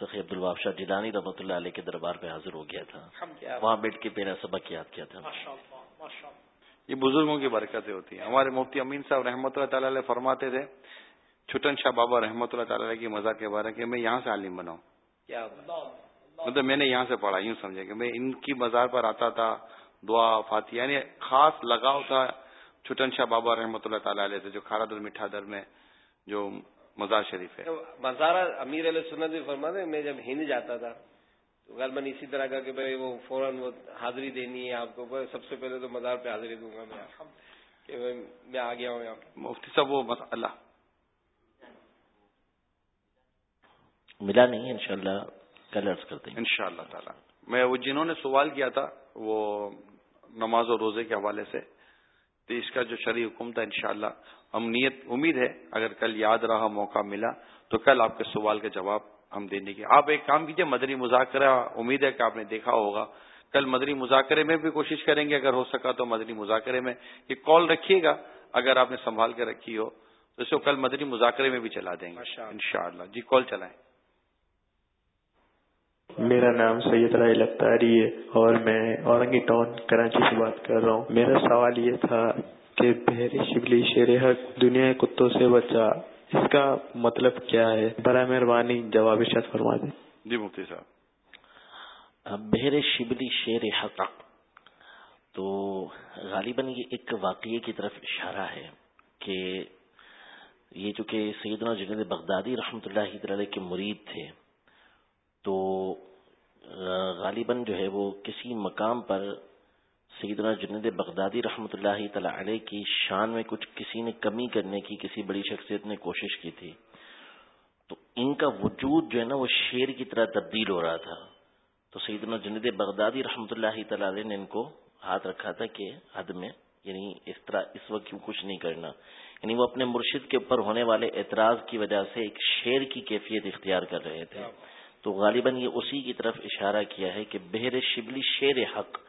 سخی عبد الباب شاہ جیلانی رحمۃ اللہ علیہ کے دربار پہ حاضر ہو گیا تھا۔ وہاں بیٹھ کے میرا سبق یاد کیا تھا۔ یہ بزرگوں کی برکتیں ہوتی ہیں۔ ہمارے مفتی امین صاحب رحمۃ اللہ تعالی فرماتے تھے چھٹن شاہ بابا رحمۃ اللہ تعالی کی مزہ کے بارے میں یہاں سے عالم بناؤں۔ مطلب میں نے یہاں سے پڑھا یوں سمجھے کہ میں ان کی مزار پر آتا تھا دعا فاتح یعنی خاص لگاؤ تھا چھٹن شاہ بابا رحمۃ اللہ تعالی علیہ سے جو کھارا در میٹھا در میں جو مزار شریف ہے۔ مزارہ امیر علیہ سنت بھی فرما دے میں جب ہند جاتا تھا غالباً اسی طرح کا کہ بھائی وہ فوراً وہ حاضری دینی ہے آپ کو سب سے پہلے تو مزار پہ حاضری دوں گا میں کہ میں آ گیا ہوں یہاں مفتی صاحب وہ اللہ۔ ملا نہیں ان شاء اللہ کل عرض کرتے ہیں ان شاء اللہ تعالیٰ۔ میں وہ جنہوں نے سوال کیا تھا وہ نماز و روزے کے حوالے سے تو اس کا جو شرعی حکم تھا انشاءاللہ ہم نیت امید ہے اگر کل یاد رہا موقع ملا تو کل آپ کے سوال کا جواب ہم دینے کے آپ ایک کام کیجیے مدری مذاکرہ امید ہے کہ آپ نے دیکھا ہوگا۔ کل مدری مذاکرے میں بھی کوشش کریں گے اگر ہو سکا تو مدری مذاکرے میں یہ کال رکھیے گا۔ اگر آپ نے سنبھال کے رکھی ہو تو اس کو کل مدری مذاکرے میں بھی چلا دیں گے۔ انشاءاللہ۔ جی کال چلائیں۔ میرا نام سید رائے لگتاری ہے اور میں اورنگی ٹاؤن کراچی سے بات کر رہا ہوں۔ میرا سوال یہ تھا کہ بحری شبلی شیر حق دنیا کتوں سے بچا؟ اس کا مطلب کیا ہے؟ برائے مہربانی جواب شد فرما دیں جی مفتی صاحب۔ بحر شبلی شیر حق۔ تو غالباً یہ ایک واقعے کی طرف اشارہ ہے کہ یہ جو کہ سیدنا جنید بغدادی رحمۃ اللہ تعالی کے مرید تھے تو غالباً جو ہے وہ کسی مقام پر سیدنا جنید بغدادی رحمۃ اللہ تعالی علیہ کی شان میں کچھ کسی نے کمی کرنے کی، کسی بڑی شخصیت نے کوشش کی تھی۔ تو ان کا وجود جو ہے نا، وہ شیر کی طرح تبدیل ہو رہا تھا۔ تو سیدنا جنید بغدادی رحمۃ اللہ تعالی علیہ نے ان کو ہاتھ رکھا تھا کہ حد میں یعنی اس طرح اس وقت کیوں کچھ نہیں کرنا۔ یعنی وہ اپنے مرشد کے اوپر ہونے والے اعتراض کی وجہ سے ایک شیر کی کیفیت اختیار کر رہے تھے۔ تو غالباً یہ اسی کی طرف اشارہ کیا ہے کہ بہر شبلی شیر حق۔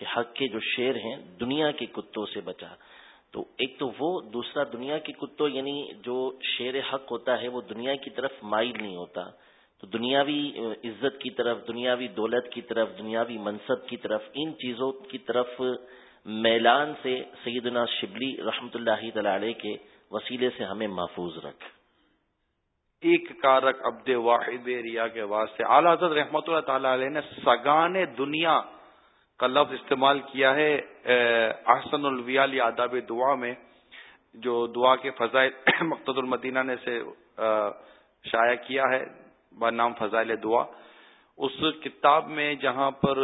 کہ حق کے جو شیر ہیں، دنیا کے کتوں سے بچا۔ تو ایک تو وہ، دوسرا دنیا کے کتوں یعنی جو شیر حق ہوتا ہے، وہ دنیا کی طرف مائل نہیں ہوتا۔ تو دنیاوی عزت کی طرف، دنیاوی دولت کی طرف، دنیاوی منصب کی طرف، ان چیزوں کی طرف میلان سے سیدنا شبلی رحمت اللہ تعالی کے وسیلے سے ہمیں محفوظ رکھ۔ ایک کارک عبد واحد ریا کے واسطے۔ اعلی حضرت رحمۃ اللہ تعالی علیہ نے سگان دنیا کا لفظ استعمال کیا ہے احسن الویالی آداب دعا میں، جو دعا کے فضائل مقتد المدینہ نے سے شائع کیا ہے نام فضائل دعا۔ اس کتاب میں جہاں پر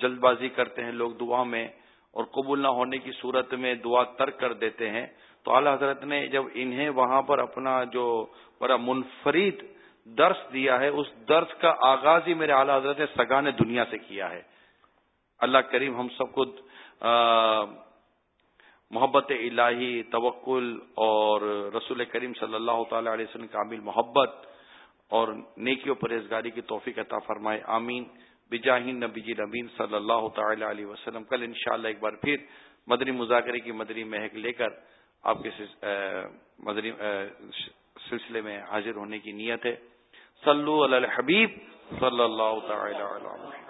جلد بازی کرتے ہیں لوگ دعا میں اور قبول نہ ہونے کی صورت میں دعا ترک کر دیتے ہیں، تو اعلی حضرت نے جب انہیں وہاں پر اپنا جو بڑا منفرد درس دیا ہے، اس درس کا آغاز ہی میرے اعلی حضرت نے سگان دنیا سے کیا ہے۔ اللہ کریم ہم سب کو محبت الہی، توکل اور رسول کریم صلی اللہ تعالی علیہ وسلم کامل محبت اور نیکی و پرہیزگاری کی توفیق عطا فرمائے، آمین۔ بجاہین نبی جی نبین صلی اللہ تعالی علیہ وسلم، کل انشاءاللہ ایک بار پھر مدنی مذاکرے کی مدنی مہک لے کر آپ کے مدنی سلسلے میں حاضر ہونے کی نیت ہے۔ صلو علی الحبیب صلی اللہ تعالی علیہ